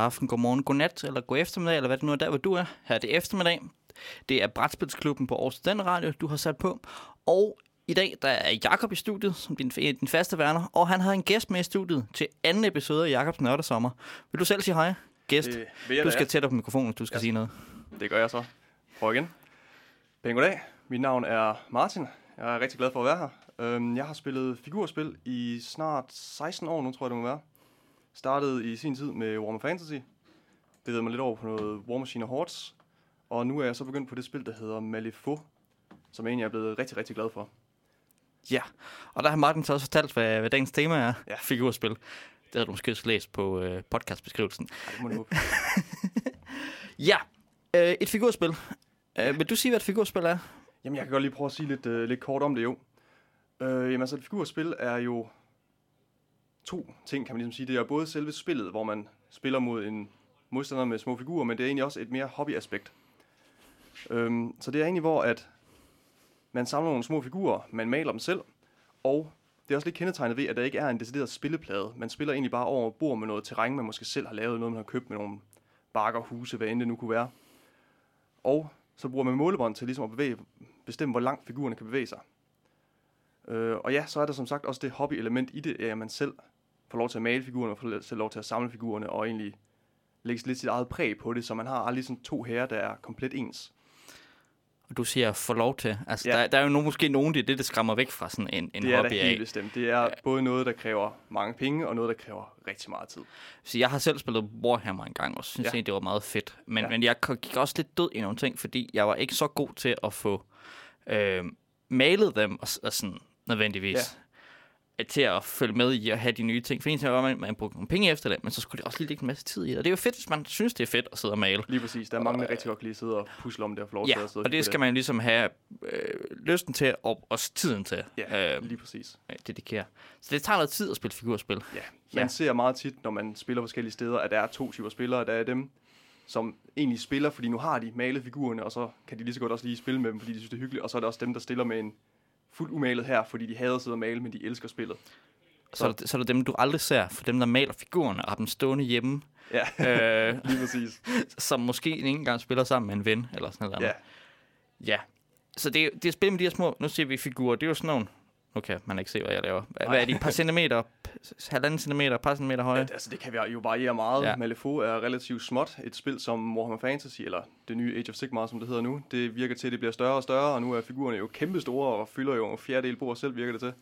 aften, god morgen, god nat, eller god eftermiddag, eller hvad det nu er der, hvor du er. Her er det eftermiddag. Det er Brætspilsklubben på Aarhus Den Radio, du har sat på. Og i dag der er Jakob i studiet, som din, din faste værner, og han har en gæst med i studiet til anden episode af Jakobs Nørdesommer. Vil du selv sige hej, gæst? Jeg Du skal tættere på mikrofonen, du skal Ja. sige noget. Det gør jeg så. Prøv igen. Pæn goddag. Mit navn er Martin. Jeg er rigtig glad for at være her. Øhm, Jeg har spillet figurspil i snart 16 år nu, tror jeg det må være. Startede i sin tid med Warhammer Fantasy. Det ved mig lidt over på noget War Machine og Hordes. Og nu er jeg så begyndt på det spil, der hedder Malifaux, som jeg egentlig er blevet rigtig, rigtig glad for. Ja, og der har Martin så også fortalt, hvad, hvad dagens tema er. Ja. Figurspil. Det har du måske også læst på øh, podcastbeskrivelsen. Ej, det må du. Ja, øh, et figurspil. Øh, vil du sige, hvad et figurspil er? Jamen, jeg kan godt lige prøve at sige lidt, øh, lidt kort om det, jo. Øh, jamen, altså, et figurspil er jo to ting, kan man ligesom sige. Det er både selve spillet, hvor man spiller mod en modstander med små figurer, men det er egentlig også et mere hobbyaspekt. Øhm, så det er egentlig, hvor at man samler nogle små figurer, man maler dem selv, og det er også lidt kendetegnet ved, at der ikke er en decideret spilleplade. Man spiller egentlig bare over bord med noget terræn, man måske selv har lavet, noget man har købt med nogle bakker, huse, hvad end det nu kunne være. Og så bruger man målebånd til ligesom at bevæge, bestemme, hvor langt figurerne kan bevæge sig. Øh, og ja, så er der som sagt også det hobby-element i det, at man selv får lov til at male figurerne, og får selv lov til at samle figurerne, og egentlig lægge lidt sit eget præg på det, så man har aldrig sådan to herrer, der er komplet ens. Og du siger, få lov til. Altså, Ja. der, der er jo nogen, måske nogen, det er det, der skræmmer væk fra sådan en, en det er hobby da af. helt bestemt. Det er både noget, der kræver mange penge, og noget, der kræver rigtig meget tid. Så jeg har selv spillet Warhammer en gang, og synes Ja. egentlig, det var meget fedt. Men, Ja. men jeg gik også lidt død i nogle ting, fordi jeg var ikke så god til at få øh, malet dem, og, og sådan nødvendigvis. Ja. Til at følge med i at have de nye ting. For en ting var, at man, man brugte nogle penge efter det, men så skulle det også lige lægge en masse tid i det. Og det er jo fedt, hvis man synes, det er fedt at sidde og male. Lige præcis. Der er mange, der rigtig godt kan lide at sidde og pusle om det og få lov Ja, til sidde og det skal man ligesom have øh, lysten til, og også tiden til Ja, øh, lige præcis. dedikere. Så det tager noget tid at spille figurspil. Ja, man Ja. ser meget tit, når man spiller forskellige steder, at der er to typer spillere. Der er dem, som egentlig spiller, fordi nu har de malet figurerne, og så kan de lige så godt også lige spille med dem, fordi de synes, det er hyggeligt. Og så er der også dem, der stiller med en fuldt umalet her, fordi de hader at sidde og male, men de elsker spillet. Så, er der, så er der dem, du aldrig ser, for dem, der maler figurerne og har dem stående hjemme, Ja, øh, lige præcis. som måske ikke engang spiller sammen med en ven, eller sådan noget. Ja, ja. Så det, er- det er spil med de her små, nu ser vi figurer, det er jo sådan nogle, nu kan man ikke se, hvad jeg laver. Hvad, hvad er de, et par centimeter, halvanden centimeter, et par centimeter høje? ja. Altså, det kan vi jo variere meget. Ja. Malifaux er relativt småt. Et spil som Warhammer Fantasy, eller det nye Age of Sigmar, som det hedder nu, det virker til, at det bliver større og større, og nu er figurerne jo kæmpe store og fylder jo en fjerdedel bord selv, virker det til.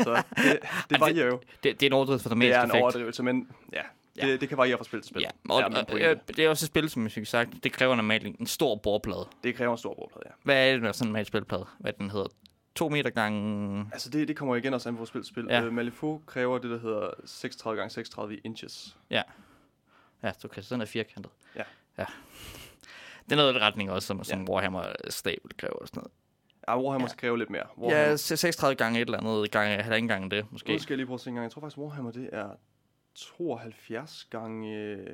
Så det, det varierer jo. Det, det er en overdrivelse for Det dramatisk er en effekt. overdrivelse, men ja, det, Ja. det kan variere fra spil til spil. Ja, og, er og, det er også et spil, som jeg fik sagt, det kræver normalt en stor bordplade. Det kræver en stor bordplade, ja. Hvad er det, når sådan en normal spilplade? Hvad den hedder? To meter gange... Altså, det, det kommer igen også an på spil spil. Ja. Ja. Uh, Malifaux kræver det, der hedder 36 gange 36 inches. Ja, så okay, så den er firkantet. Ja. ja. Det er noget i retning også, som, som Warhammer Stable kræver og sådan noget. Ja, Warhammer Ja. ja. kræver lidt mere. Warhammer, Ja, 36 gange et eller andet, gange, halvanden gange det, måske. Nu skal jeg lige prøve at se en gang. Jeg tror faktisk, Warhammer, det er 72 gange... øh,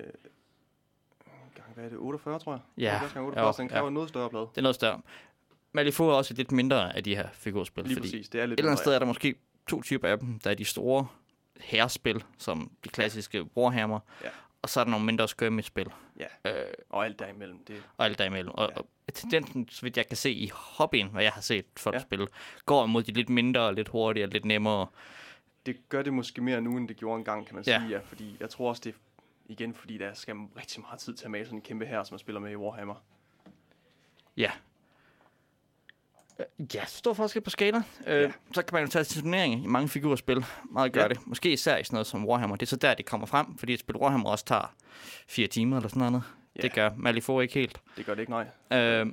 Gange, hvad er det? 48, tror jeg? Ja, 72 gange 48, jo, så den ja. kræver en noget større plade. Det er noget større. Malifaux er også lidt mindre af de her figurspil, Lige fordi præcis, det er lidt et eller andet sted er der måske to typer af dem. Der er de store herrespil, som de klassiske Warhammer, Ja. og så er der nogle mindre skirmish-spil, Ja, øh, og alt derimellem. Det, og alt derimellem. Og, Ja. og tendensen, så vidt jeg kan se i hobbyen, hvad jeg har set folk ja. Spille, går imod de lidt mindre, lidt hurtigere, lidt nemmere. det gør det måske mere nu, end det gjorde engang, kan man Ja. sige. Ja, fordi jeg tror også, det er igen, fordi der skal rigtig meget tid til at male sådan en kæmpe her, som man spiller med i Warhammer. Ja. Ja, stor forskel på skala. Øh, Ja. Så kan man jo tage til turnering i mange figurspil. Meget gør ja. Det. Måske især i sådan noget som Warhammer. Det er så der, det kommer frem, fordi et spil Warhammer også tager fire timer eller sådan noget. Ja. Det gør Malifaux ikke helt. Det gør det ikke, nej. Øh,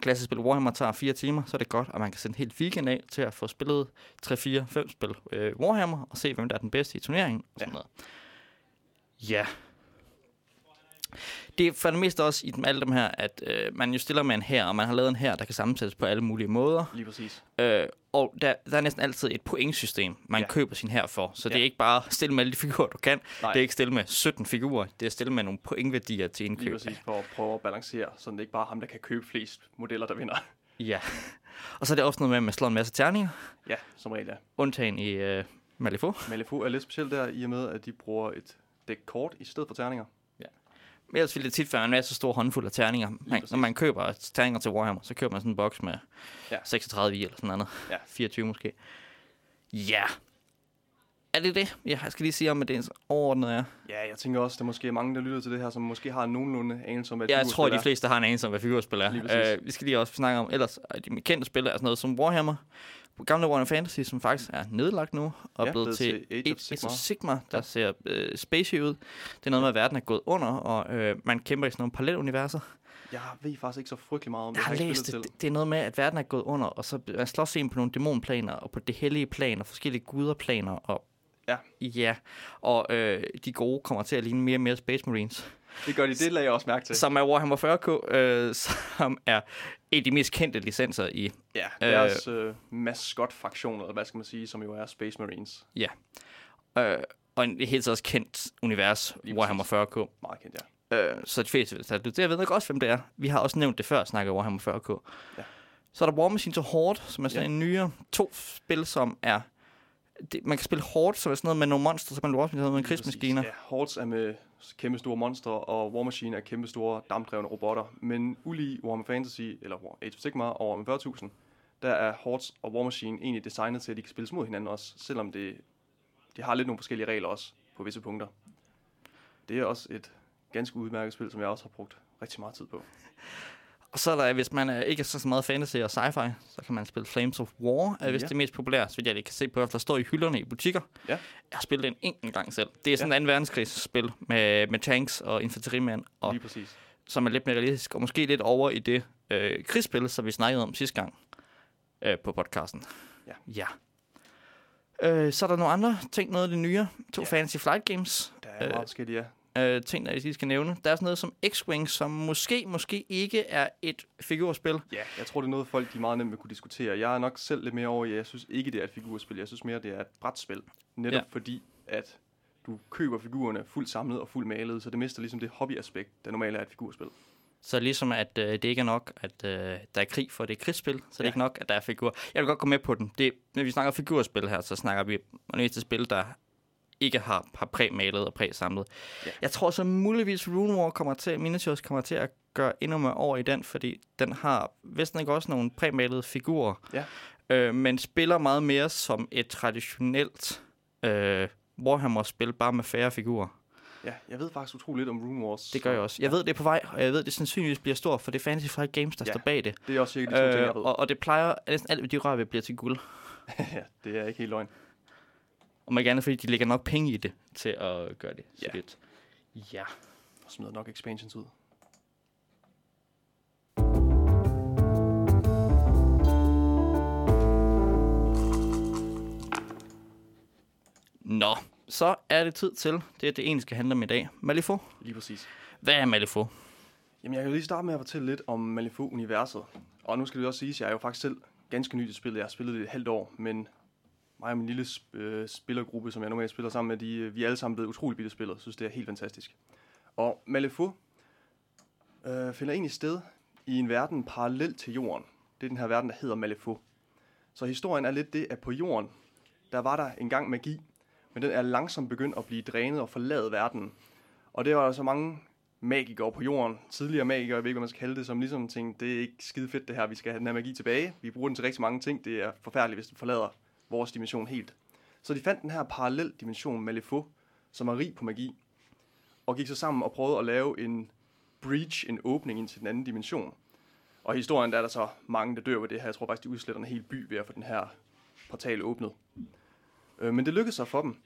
klassisk spil Warhammer tager fire timer, så er det godt, at man kan sende helt weekend af til at få spillet 3, 4, 5 spil øh, Warhammer, og se, hvem der er den bedste i turneringen. Og sådan Ja. noget. Ja. Det er for det meste også i dem, alle dem her, at øh, man jo stiller med en her, og man har lavet en her, der kan sammensættes på alle mulige måder. Lige præcis. Øh, og der, der er næsten altid et pointsystem, man ja. Køber sin her for. Så det Ja. er ikke bare stille med alle de figurer, du kan. Nej. Det er ikke stille med 17 figurer. Det er stille med nogle pointværdier til Lige indkøb. præcis for at prøve at balancere, så det ikke bare er ham, der kan købe flest modeller, der vinder. Ja. Og så er det også noget med, at man slår en masse terninger. Ja, som regel ja. Undtagen i øh, Malifaux. Malifaux er lidt specielt der, i og med, at de bruger et dæk kort i stedet for terninger. Men ellers vil det tit være en masse store håndfuld af terninger. Man, når man køber terninger til Warhammer, så køber man sådan en boks med Ja. ja. 36 i eller sådan noget. Ja. 24 måske. Ja. Er det det, jeg skal lige sige om, at det overordnet er? Ja, jeg tænker også, at der måske er mange, der lytter til det her, som måske har nogenlunde anelse om, hvad Jeg tror, de er. fleste har en anelse om, hvad figurspil er. Uh, vi skal lige også snakke om, ellers er de kendte spil er sådan noget som Warhammer, gamle Warhammer Fantasy, som faktisk er nedlagt nu, og Ja, blevet til Age of Sigmar. Sigma, der Ja. ser uh, spacey ud. Det er noget med, at verden er gået under, og uh, man kæmper i sådan nogle paralleluniverser. Jeg ved faktisk ikke så frygtelig meget om det. Jeg har læst. Det- Det er noget med, at verden er gået under, og så man slås ind på nogle dæmonplaner, og på det hellige plan, og forskellige guderplaner, og Ja. Ja, og øh, de gode kommer til at ligne mere og mere Space Marines. Det gør de, det lagde jeg også mærke til. Som er Warhammer 40k, øh, som er en af de mest kendte licenser i. Ja, Øh. deres øh, mascot-fraktion, eller hvad skal man sige, som jo er Space Marines. Øh, og en helt også kendt univers, Lige Warhammer 40k. Meget kendt, ja. Øh, så de fleste vil det. Jeg ved ikke også, hvem det er. Vi har også nævnt det før, snakker Warhammer 40k. Ja. Så er der War Machine to Horde, som er sådan Ja. en nyere to spil, som er... Det, man kan spille Horde, som er sådan noget med nogle monster, så man War Machine med Lige krigsmaskiner. Ja, Hordes er med kæmpe store monstre, og War Machine er kæmpe store dampdrevne robotter. Men ulig Warhammer Fantasy, eller War- Age of Sigmar og Warhammer 40.000, der er Hordes og War Machine egentlig designet til, at de kan spilles mod hinanden også, selvom det, de har lidt nogle forskellige regler også på visse punkter. Det er også et ganske udmærket spil, som jeg også har brugt rigtig meget tid på. Og så er der, hvis man er, ikke er så meget fantasy og sci-fi, så kan man spille Flames of War, er Ja. det mest populære, så jeg kan se på, der står i hylderne i butikker. Ja. Jeg har spillet det en enkelt gang selv. Det er sådan et anden verdenskrigsspil med, med tanks og infanterimænd, og, Lige præcis. som er lidt mere realistisk, og måske lidt over i det øh, krigsspil, som vi snakkede om sidste gang øh, på podcasten. Ja. ja. Øh, så er der nogle andre ting, noget af det nye. To Ja. Fantasy Flight Games. Der er Øh, meget forskellige, ja. Øh, ting, der jeg lige skal nævne. Der er sådan noget som X-Wing, som måske, måske ikke er et figurspil. Ja, jeg tror, det er noget, folk de meget nemt vil kunne diskutere. Jeg er nok selv lidt mere over i, jeg synes ikke, det er et figurspil. Jeg synes mere, det er et brætspil. Netop Ja. ja. fordi, at du køber figurerne fuldt samlet og fuldt malet, så det mister ligesom det hobbyaspekt, der normalt er et figurspil. Så ligesom at øh, det ikke er nok, at øh, der er krig for det er krigsspil, så det er Ja. ikke nok, at der er figurer. Jeg vil godt gå med på den. Det, når vi snakker figurspil her, så snakker vi om det spil, der ikke har, har præ-malet og præ-samlet. Ja. Jeg tror så muligvis Rune War kommer til, Miniatures kommer til at gøre endnu mere over i den, fordi den har vist ikke også nogle præ-malede figurer, Ja. øh, men spiller meget mere som et traditionelt øh, Warhammer-spil, bare med færre figurer. Ja, jeg ved faktisk utroligt lidt om Rune Wars. Det gør jeg også. Jeg ved, det er på vej, og jeg ved, det sandsynligvis bliver stort, for det er Fantasy Flight Games, der Ja. står bag det. Det er også cirka de to ting, Øh, jeg ved. og, og det plejer næsten alt, hvad de rører ved, bliver til guld. ja, det er ikke helt løgn. Og man gerne, fordi de lægger nok penge i det, til at gøre det Ja. solidt. Ja. Og smider nok expansions ud. Nå, så er det tid til, det er det egentlig skal handle om i dag. Malifaux. Lige præcis. Hvad er Malifaux? Jamen, jeg kan jo lige starte med at fortælle lidt om Malifaux-universet. Og nu skal det også siges, at jeg er jo faktisk selv ganske ny til spillet. Jeg har spillet det et halvt år, men mig og min lille sp- øh, spillergruppe, som jeg normalt spiller sammen med, de, øh, vi er alle sammen blevet utrolig bitte spillet. Jeg synes, det er helt fantastisk. Og Malifaux øh, finder egentlig sted i en verden parallel til jorden. Det er den her verden, der hedder Malifaux. Så historien er lidt det, at på jorden, der var der engang magi, men den er langsomt begyndt at blive drænet og forlade verden. Og det var der så mange magikere på jorden, tidligere magikere, jeg ved ikke, hvad man skal kalde det, som ligesom tænkte, det er ikke skide fedt det her, vi skal have den her magi tilbage. Vi bruger den til rigtig mange ting, det er forfærdeligt, hvis den forlader vores dimension helt. Så de fandt den her parallel dimension, Malifaux, som er rig på magi, og gik så sammen og prøvede at lave en breach, en åbning ind til den anden dimension. Og i historien der er der så mange, der dør ved det her. Jeg tror faktisk, de udsletter en hel by ved at få den her portal åbnet. Øh, men det lykkedes så for dem.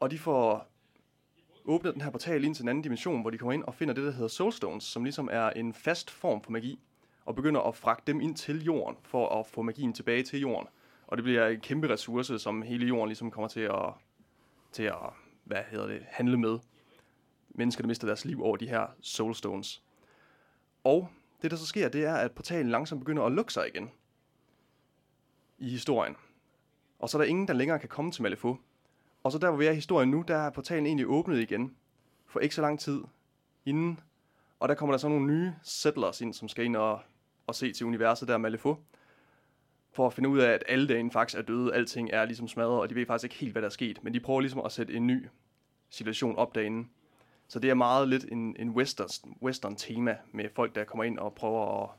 Og de får åbnet den her portal ind til en anden dimension, hvor de kommer ind og finder det, der hedder Soulstones, som ligesom er en fast form for magi, og begynder at fragte dem ind til jorden, for at få magien tilbage til jorden. Og det bliver en kæmpe ressource, som hele jorden ligesom kommer til at, til at hvad hedder det, handle med. Mennesker, der mister deres liv over de her Soulstones. Og det, der så sker, det er, at portalen langsomt begynder at lukke sig igen i historien. Og så er der ingen, der længere kan komme til Malifaux. Og så der, hvor vi er i historien nu, der er portalen egentlig åbnet igen for ikke så lang tid inden. Og der kommer der så nogle nye settlers ind, som skal ind og, og se til universet der Malifaux. For at finde ud af, at alle derinde faktisk er døde, alting er ligesom smadret, og de ved faktisk ikke helt, hvad der er sket. Men de prøver ligesom at sætte en ny situation op derinde. Så det er meget lidt en, en western, western tema med folk, der kommer ind og prøver at,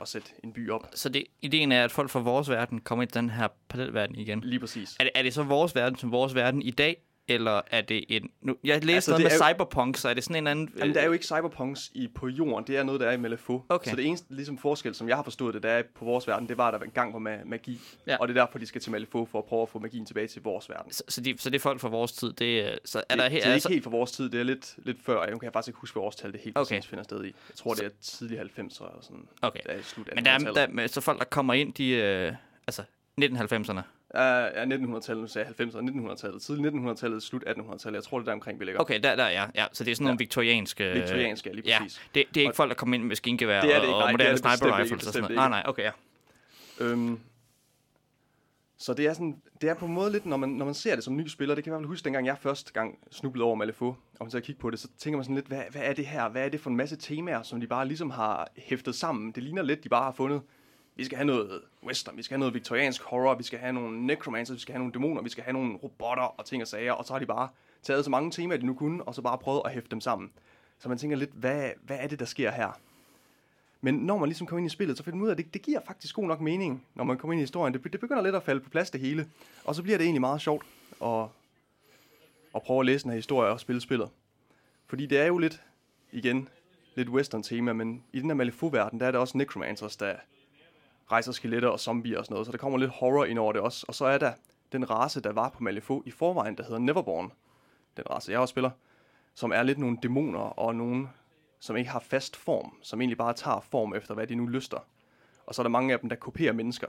at sætte en by op. Så det, ideen er, at folk fra vores verden kommer ind i den her parallelverden igen. Lige præcis. Er det, er det så vores verden som vores verden i dag, eller er det en... Nu, jeg læste Altså, noget med jo- cyberpunk, så er det sådan en anden... Jamen, der er jo ikke cyberpunks i, på jorden, det er noget, der er i Malifaux. Okay. Så det eneste ligesom forskel, som jeg har forstået det, der er på vores verden, det var, at der engang var ma- magi. Ja. Og det er derfor, de skal til Malifaux for at prøve at få magien tilbage til vores verden. Så, så, de, så det er folk fra vores tid. Det, er- så er der det, her... det er altså, ikke helt for vores tid, det er lidt, lidt før. Jeg kan faktisk ikke huske, hvad årstal det helt Okay. præcis finder sted i. Jeg tror, det er tidlig 90'er eller sådan. Okay. Det er slut men der er, 1800-tallet. der, så folk, der kommer ind, de... Øh, altså, 1990'erne. Ja, ja, 1900-tallet, nu sagde jeg 90'erne, 1900-tallet. Tidlig 1900-tallet, slut 1800-tallet. Jeg tror, det er der omkring, vi ligger. Okay, der, der ja. ja. Så det er sådan nogle viktorianske... øh, Viktorianske, ja, lige Ja, præcis. det, det er ikke Og- folk, der kommer ind med maskingevær Det er det ikke, og, nej, og er moderne sniper rifles og sådan noget. Nej, nej, okay, ja. Øhm, så det er, sådan, det er på en måde lidt, når man, når man ser det som ny spiller, det kan jeg i hvert fald huske, dengang jeg første gang snublede over Malifaux, og man så kigge på det, så tænker man sådan lidt, hvad, hvad er det her? Hvad er det for en masse temaer, som de bare ligesom har hæftet sammen? Det ligner lidt, de bare har fundet, vi skal have noget western, vi skal have noget viktoriansk horror, vi skal have nogle necromancer, vi skal have nogle dæmoner, vi skal have nogle robotter og ting og sager, og så har de bare taget så mange temaer, de nu kunne, og så bare prøvet at hæfte dem sammen. Så man tænker lidt, hvad, hvad er det, der sker her? Men når man ligesom kommer ind i spillet, så finder man ud af, at det, det giver faktisk god nok mening, når man kommer ind i historien. Det, det begynder lidt at falde på plads det hele. Og så bliver det egentlig meget sjovt at, at prøve at læse den her historie og spille spillet. Fordi det er jo lidt, igen, lidt western tema, men i den her Malifaux-verden, der er det også necromancers, der rejser skeletter og zombier og sådan noget. Så der kommer lidt horror ind over det også. Og så er der den race, der var på Malifaux i forvejen, der hedder Neverborn. Den race, jeg også spiller. Som er lidt nogle dæmoner og nogle som ikke har fast form, som egentlig bare tager form efter, hvad de nu lyster. Og så er der mange af dem, der kopierer mennesker.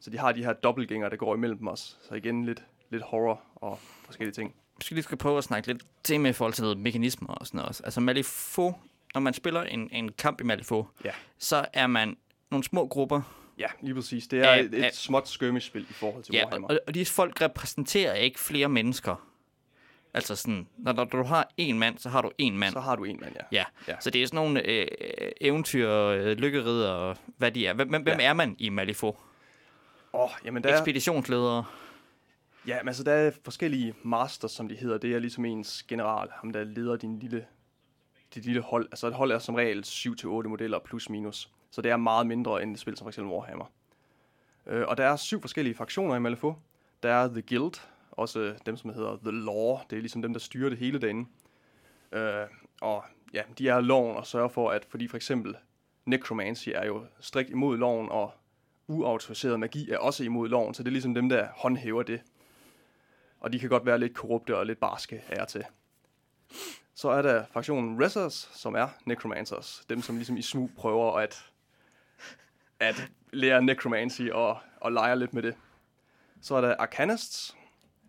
Så de har de her dobbeltgængere, der går imellem os. Så igen lidt, lidt horror og forskellige ting. Vi skal lige skal prøve at snakke lidt til med i forhold til noget mekanismer og sådan noget. Altså Malifaux, når man spiller en, en kamp i Malifaux, Ja. så er man nogle små grupper. Ja, lige præcis. Det er Ja, et, et småt skirmish-spil i forhold til Ja, Warhammer. og, og de folk repræsenterer ikke flere mennesker. Altså sådan, når, når du har en mand, så har du en mand. Så har du en mand, ja. Ja. Ja. så det er sådan nogle øh, eventyr, øh, lykkerider og hvad de er. Hvem, hvem Ja. er man i Malifaux? Oh, jamen der er, Ekspeditionsledere. ja, men altså, der er forskellige masters, som de hedder. Det er ligesom ens general, ham der leder din lille, dit lille hold. Altså et hold er som regel 7-8 modeller plus minus. Så det er meget mindre end et spil som f.eks. Warhammer. Øh, og der er syv forskellige fraktioner i Malifaux. Der er The Guild, også dem, som hedder The Law. Det er ligesom dem, der styrer det hele derinde. Øh, og ja, de er loven og sørger for, at fordi for eksempel necromancy er jo strikt imod loven, og uautoriseret magi er også imod loven, så det er ligesom dem, der håndhæver det. Og de kan godt være lidt korrupte og lidt barske af til. Så er der fraktionen Rezzers, som er Necromancers. Dem, som ligesom i smug prøver at, at lære Necromancy og, og lege lidt med det. Så er der Arcanists.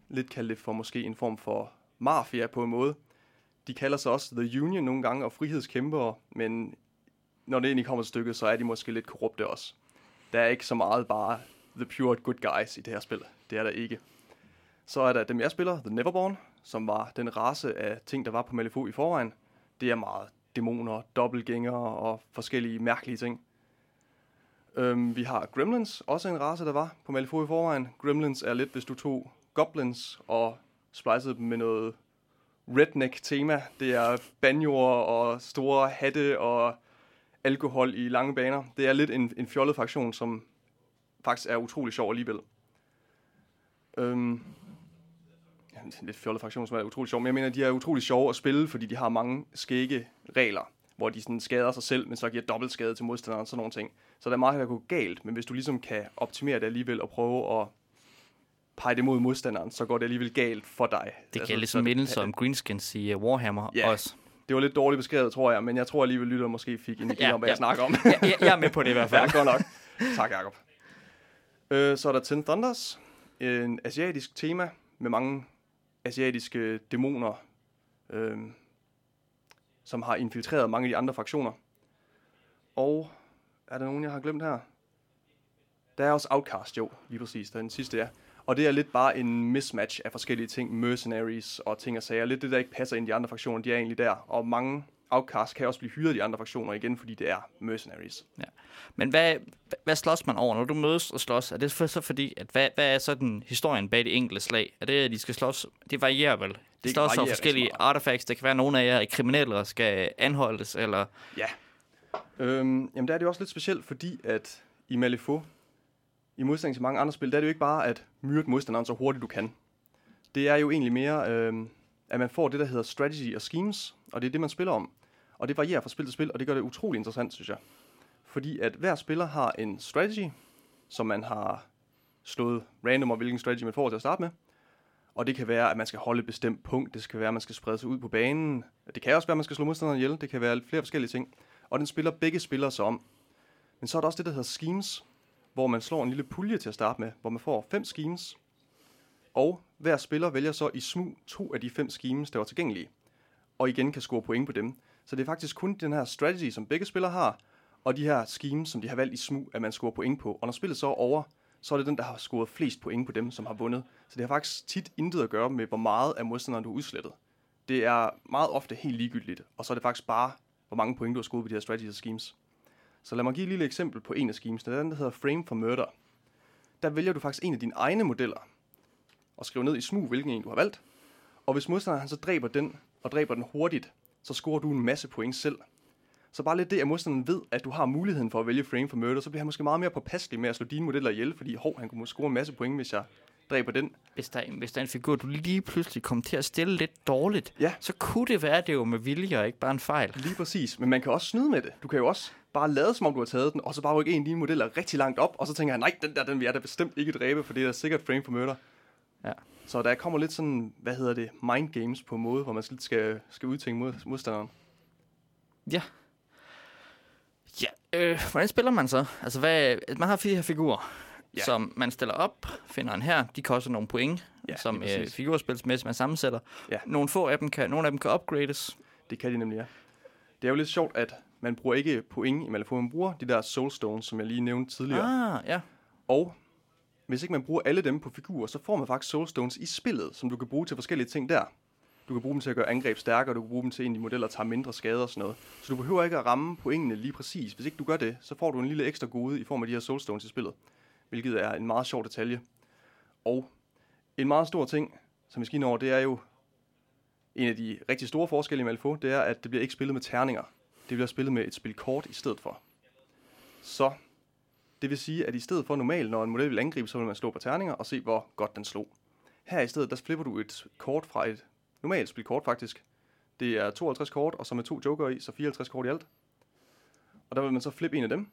Lidt kaldt det for måske en form for mafia på en måde. De kalder sig også The Union nogle gange og frihedskæmpere, men når det egentlig kommer til stykket, så er de måske lidt korrupte også. Der er ikke så meget bare the pure good guys i det her spil. Det er der ikke. Så er der dem, jeg spiller, The Neverborn, som var den race af ting, der var på Malifaux i forvejen. Det er meget dæmoner, dobbeltgængere og forskellige mærkelige ting. Øhm, vi har Gremlins, også en race, der var på Malifaux i forvejen. Gremlins er lidt, hvis du tog Goblins og splicede dem med noget redneck-tema. Det er banjoer og store hatte og alkohol i lange baner. Det er lidt en, en fjollet fraktion, som faktisk er utrolig sjov alligevel. Øhm, ja, det er en lidt fjollet fraktion, som er utrolig sjov, men jeg mener, de er utrolig sjove at spille, fordi de har mange skægge regler, hvor de sådan skader sig selv, men så giver dobbelt skade til modstanderen og sådan nogle ting. Så der er meget, der kan gå galt, men hvis du ligesom kan optimere det alligevel og prøve at pege det mod modstanderen, så går det alligevel galt for dig. Det Altså, giver lidt så som det- mindelse om Greenskins i uh, Warhammer Ja. også. Det var lidt dårligt beskrevet, tror jeg, men jeg tror alligevel, lytter måske fik en idé Ja, om, hvad ja. jeg snakker om. jeg, jeg, jeg er med på det i hvert Ja, fald. godt nok. Tak, Jacob. Øh, så er der Ten Thunders, en asiatisk tema med mange asiatiske dæmoner, øh, som har infiltreret mange af de andre fraktioner. Og er der nogen, jeg har glemt her? Der er også Outcast, jo, lige præcis, Der er den sidste ja. Og det er lidt bare en mismatch af forskellige ting, mercenaries og ting og sager. Lidt det, der ikke passer ind i de andre fraktioner, de er egentlig der. Og mange outcasts kan også blive hyret i de andre fraktioner igen, fordi det er mercenaries. Men hvad, hvad slås man over, når du mødes og slås? Er det for, så fordi, at hvad, hvad er så den historien bag det enkelte slag? Er det, at de skal slås? Det varierer vel? De kan slås over forskellige rigtig artefacts. Det kan være, nogle af jer er kriminelle og skal anholdes, eller... Ja. Øhm, jamen der er det også lidt specielt, fordi at i Malifaux, i modsætning til mange andre spil, der er det jo ikke bare at myrde modstanderen så hurtigt du kan. Det er jo egentlig mere, øhm, at man får det, der hedder strategy og schemes, og det er det, man spiller om. Og det varierer fra spil til spil, og det gør det utrolig interessant, synes jeg. Fordi at hver spiller har en strategy, som man har slået random om, hvilken strategy man får til at starte med. Og det kan være, at man skal holde et bestemt punkt. Det skal være, at man skal sprede sig ud på banen. Det kan også være, at man skal slå modstanderen ihjel. Det kan være flere forskellige ting. Og den spiller begge spillere så om. Men så er der også det, der hedder schemes, hvor man slår en lille pulje til at starte med, hvor man får fem schemes. Og hver spiller vælger så i smug to af de fem schemes, der var tilgængelige. Og igen kan score point på dem. Så det er faktisk kun den her strategy, som begge spillere har, og de her schemes, som de har valgt i smug, at man scorer point på. Og når spillet så er over, så er det den, der har scoret flest point på dem, som har vundet. Så det har faktisk tit intet at gøre med, hvor meget af modstanderen du har udslettet. Det er meget ofte helt ligegyldigt, og så er det faktisk bare, hvor mange point du har scoret på de her strategies og schemes. Så lad mig give et lille eksempel på en af schemes. Det er den, der hedder Frame for Murder. Der vælger du faktisk en af dine egne modeller, og skriver ned i smug, hvilken en du har valgt. Og hvis modstanderen han så dræber den, og dræber den hurtigt, så scorer du en masse point selv. Så bare lidt det, at modstanderen ved, at du har muligheden for at vælge frame for murder, så bliver han måske meget mere påpasselig med at slå dine modeller ihjel, fordi hov, han kunne måske score en masse point, hvis jeg dræber den. Hvis der, er en- hvis der er en figur, du lige pludselig kommer til at stille lidt dårligt, Ja. så kunne det være, at det var med vilje og ikke bare en fejl. Lige præcis, men man kan også snyde med det. Du kan jo også bare lade, som om du har taget den, og så bare rykke en af dine modeller rigtig langt op, og så tænker han, nej, den der, den vil jeg da bestemt ikke dræbe, for det er da sikkert frame for murder. Ja. Så der kommer lidt sådan, hvad hedder det, mind games på en måde, hvor man lidt skal, skal udtænke mod, modstanderen. Ja. Ja, øh, hvordan spiller man så? Altså, hvad, man har fire her figurer, Ja. som man stiller op, finder en her, de koster nogle point, Ja, som øh, figurspilsmæssigt man sammensætter. Ja. Nogle få af dem kan, nogle af dem kan upgrades. Det kan de nemlig, ja. Det er jo lidt sjovt, at man bruger ikke point i Malifaux, man bruger de der soulstones, som jeg lige nævnte tidligere. Ah, ja. Og hvis ikke man bruger alle dem på figurer, så får man faktisk soulstones i spillet, som du kan bruge til forskellige ting der. Du kan bruge dem til at gøre angreb stærkere, du kan bruge dem til, at de modeller tager mindre skade og sådan noget. Så du behøver ikke at ramme pointene lige præcis. Hvis ikke du gør det, så får du en lille ekstra gode i form af de her soulstones i spillet. Hvilket er en meget sjov detalje. Og en meget stor ting, som vi skal ind over, det er jo en af de rigtig store forskelle i Malfo, det er, at det bliver ikke spillet med terninger. Det bliver spillet med et spil kort i stedet for. Så det vil sige, at i stedet for normalt, når en model vil angribe, så vil man slå på terninger og se, hvor godt den slog. Her i stedet, der flipper du et kort fra et normalt spil kort faktisk. Det er 52 kort, og så med to joker i, så 54 kort i alt. Og der vil man så flippe en af dem.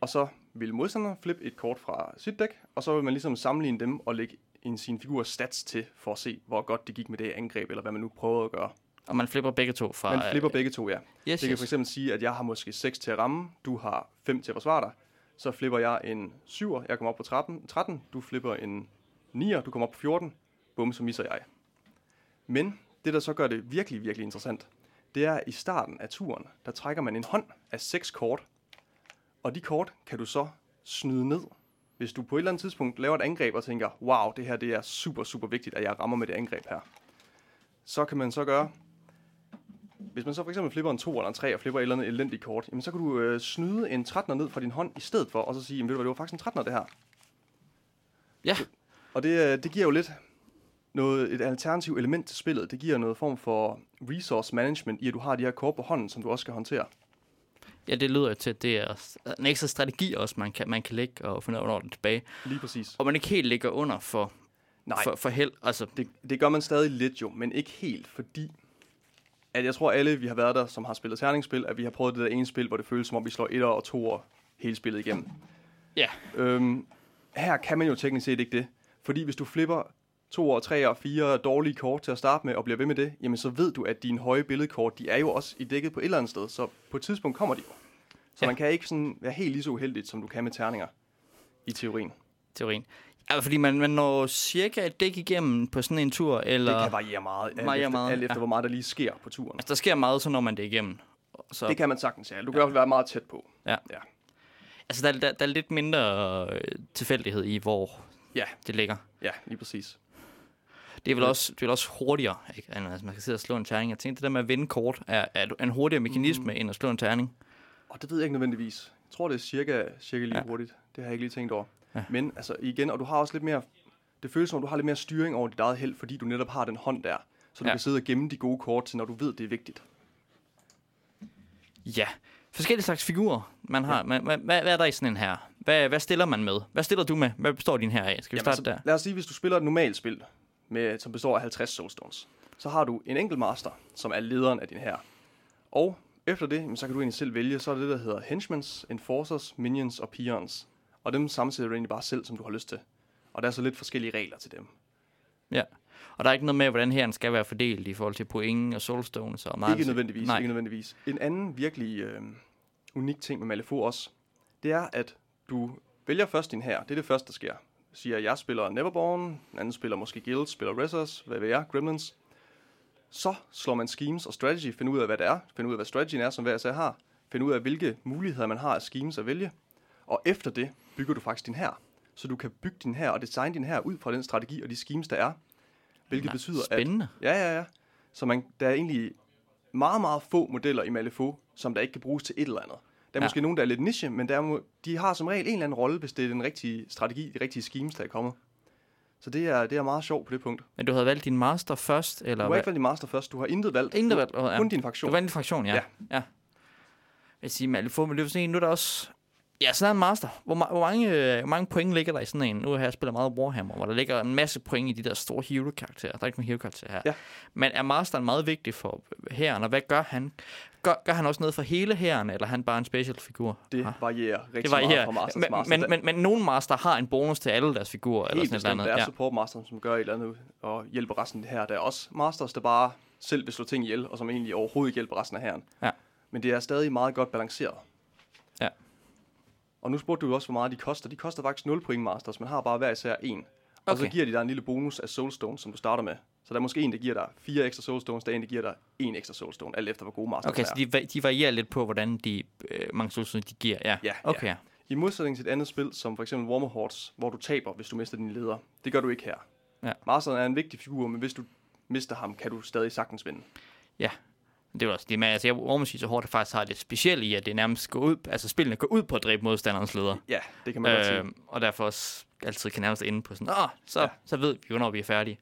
Og så vil modstanderen flippe et kort fra sit dæk, og så vil man ligesom sammenligne dem og lægge en sin figur stats til, for at se, hvor godt det gik med det angreb, eller hvad man nu prøver at gøre. Og man flipper begge to fra... Man flipper begge to, ja. Yes, Det kan yes. for eksempel sige, at jeg har måske 6 til at ramme, du har 5 til at forsvare dig. Så flipper jeg en 7'er, jeg kommer op på 13, 13 du flipper en 9'er, du kommer op på 14, bum, så misser jeg. Men det, der så gør det virkelig, virkelig interessant, det er, at i starten af turen, der trækker man en hånd af seks kort, og de kort kan du så snyde ned. Hvis du på et eller andet tidspunkt laver et angreb og tænker, wow, det her det er super, super vigtigt, at jeg rammer med det angreb her. Så kan man så gøre, hvis man så for eksempel flipper en 2 eller en 3 og flipper et eller andet elendigt kort, jamen så kan du øh, snyde en 13'er ned fra din hånd i stedet for, og så sige, jamen ved du hvad, det var faktisk en 13'er det her. Ja, Og det, øh, det giver jo lidt noget, et alternativt element til spillet. Det giver noget form for resource management i, at du har de her kort på hånden, som du også skal håndtere. ja, det lyder til, at det er en ekstra strategi også, man kan, man kan lægge og finde ud af, hvornår er tilbage. Lige præcis. Og man ikke helt ligger under for, Nej, for, for held. Altså, det, det gør man stadig lidt jo, men ikke helt, fordi at jeg tror alle, vi har været der, som har spillet terningsspil, at vi har prøvet det der ene spil, hvor det føles som om, vi slår et og to hele spillet igennem. ja, Øhm, her kan man jo teknisk set ikke det. Fordi hvis du flipper to og tre og fire dårlige kort til at starte med, og bliver ved med det, jamen så ved du, at dine høje billedkort, de er jo også i dækket på et eller andet sted, så på et tidspunkt kommer de jo. Så Ja. man kan ikke sådan være helt lige så uheldigt, som du kan med terninger, i teorien. teorien. Ja, fordi man, man når cirka et dæk igennem på sådan en tur, eller... Det kan variere meget, alt Variere efter, meget, alt efter ja. hvor meget der lige sker på turen. Altså, der sker meget, så når man det igennem. Så, Det kan man sagtens, ja. Du kan i hvert fald være meget tæt på. ja. Ja. Altså, der, der, der er lidt mindre øh, tilfældighed i, hvor Ja, det ligger. ja, lige præcis. Det er vel Ja. også, det er vel også hurtigere, ikke? end at man skal sidde og slå en terning. Jeg tænkte, det der med at vinde kort er, er en hurtigere mekanisme, mm. end at slå en terning. Og det ved jeg ikke nødvendigvis. Jeg tror, det er cirka, cirka lige Ja. ja. hurtigt. Det har jeg ikke lige tænkt over. Ja. Men altså igen, og du har også lidt mere... Det føles som om, du har lidt mere styring over dit eget held, fordi du netop har den hånd der. Så du Ja. kan sidde og gemme de gode kort til, når du ved, det er vigtigt. Ja, forskellige slags figurer, man har. Ja. Hvad, hvad, hvad er der i sådan en her? Hvad, hvad stiller man med? Hvad stiller du med? Hvad består din her af? Skal vi starte der? altså, lad os sige, hvis du spiller et normalt spil, med, som består af 50 soulstones, så har du en enkelt master, som er lederen af din her. Og efter det, jamen, så kan du egentlig selv vælge, så er det det, der hedder henchmans, enforcers, minions og peons. Og dem sammensætter du egentlig bare selv, som du har lyst til. Og der er så lidt forskellige regler til dem. Ja. Og der er ikke noget med, hvordan her skal være fordelt i forhold til point og soulstones og meget. Ikke nødvendigvis, Nej. ikke nødvendigvis. En anden virkelig øh, unik ting med Malifaux også, det er, at du vælger først din her. Det er det første, der sker. Siger, jeg spiller Neverborn, den anden spiller måske Guild, spiller Rezzers, hvad ved jeg, Gremlins. Så slår man schemes og strategy, finder ud af, hvad det er, finder ud af, hvad strategien er, som hver især har, finder ud af, hvilke muligheder man har af schemes at vælge. Og efter det bygger du faktisk din her. Så du kan bygge din her og designe din her ud fra den strategi og de schemes, der er. Hvilket Nej, betyder, at Spændende. Ja, ja, ja. Så man, der er egentlig meget, meget få modeller i Malifaux, som der ikke kan bruges til et eller andet. Der er Ja. måske nogen, der er lidt niche, men der er, de har som regel en eller anden rolle, hvis det er den rigtige strategi, de rigtige schemes, der er kommet. Så det er, det er meget sjovt på det punkt. Men du havde valgt din master først, eller Du har ikke valgt din master først, du har intet valgt. Intet Du- valgt, ja. Kun din Du fraktion. valgte din fraktion, ja. Ja. ja. Jeg siger, men få miljø nu er der også... Ja, sådan en master. Hvor, ma- hvor, mange, øh, hvor mange point ligger der i sådan en? Nu har jeg spillet meget Warhammer, hvor der ligger en masse point i de der store hero-karakterer. Der er ikke nogen hero-karakterer her. Ja. Men er masteren meget vigtig for hæren, og hvad gør han? Gør, gør han også noget for hele hæren, eller er han bare en special figur? Det Ah. varierer rigtig det var meget fra master Men, til master. men, men, men nogle master har en bonus til alle deres figurer, eller Helt sådan et eller bestemt. andet. Der er Ja. support master, som gør et eller andet og hjælper resten her. Der er også masters, der bare selv vil slå ting ihjel, og som egentlig overhovedet ikke hjælper resten af herren. Ja. Men det er stadig meget godt balanceret. Ja. Og nu spurgte du også, hvor meget de koster. De koster faktisk 0 point masters, men har bare hver især en. Og så Okay. giver de dig en lille bonus af soulstone, som du starter med. Så der er måske en, der giver dig fire ekstra soulstones, der er en, der giver dig en ekstra soulstone, alt efter hvor gode masters Okay, er. så de, de varierer lidt på, hvordan de øh, mange solsiden de giver. Ja, Ja, okay. ja. I modsætning til et andet spil, som for eksempel Warmer Hordes, hvor du taber, hvis du mister din leder. Det gør du ikke her. Ja. Masteren er en vigtig figur, men hvis du mister ham, kan du stadig sagtens vinde. Det er også det, men altså, jeg må sige så hårdt, at faktisk har det specielt i, at det nærmest går ud, altså spillene går ud på at dræbe modstanderens leder. Ja, det kan man øh, godt sige. Øh, og derfor også altid kan nærmest ende på sådan, åh, så, ja. Så ved vi, hvornår vi er færdige.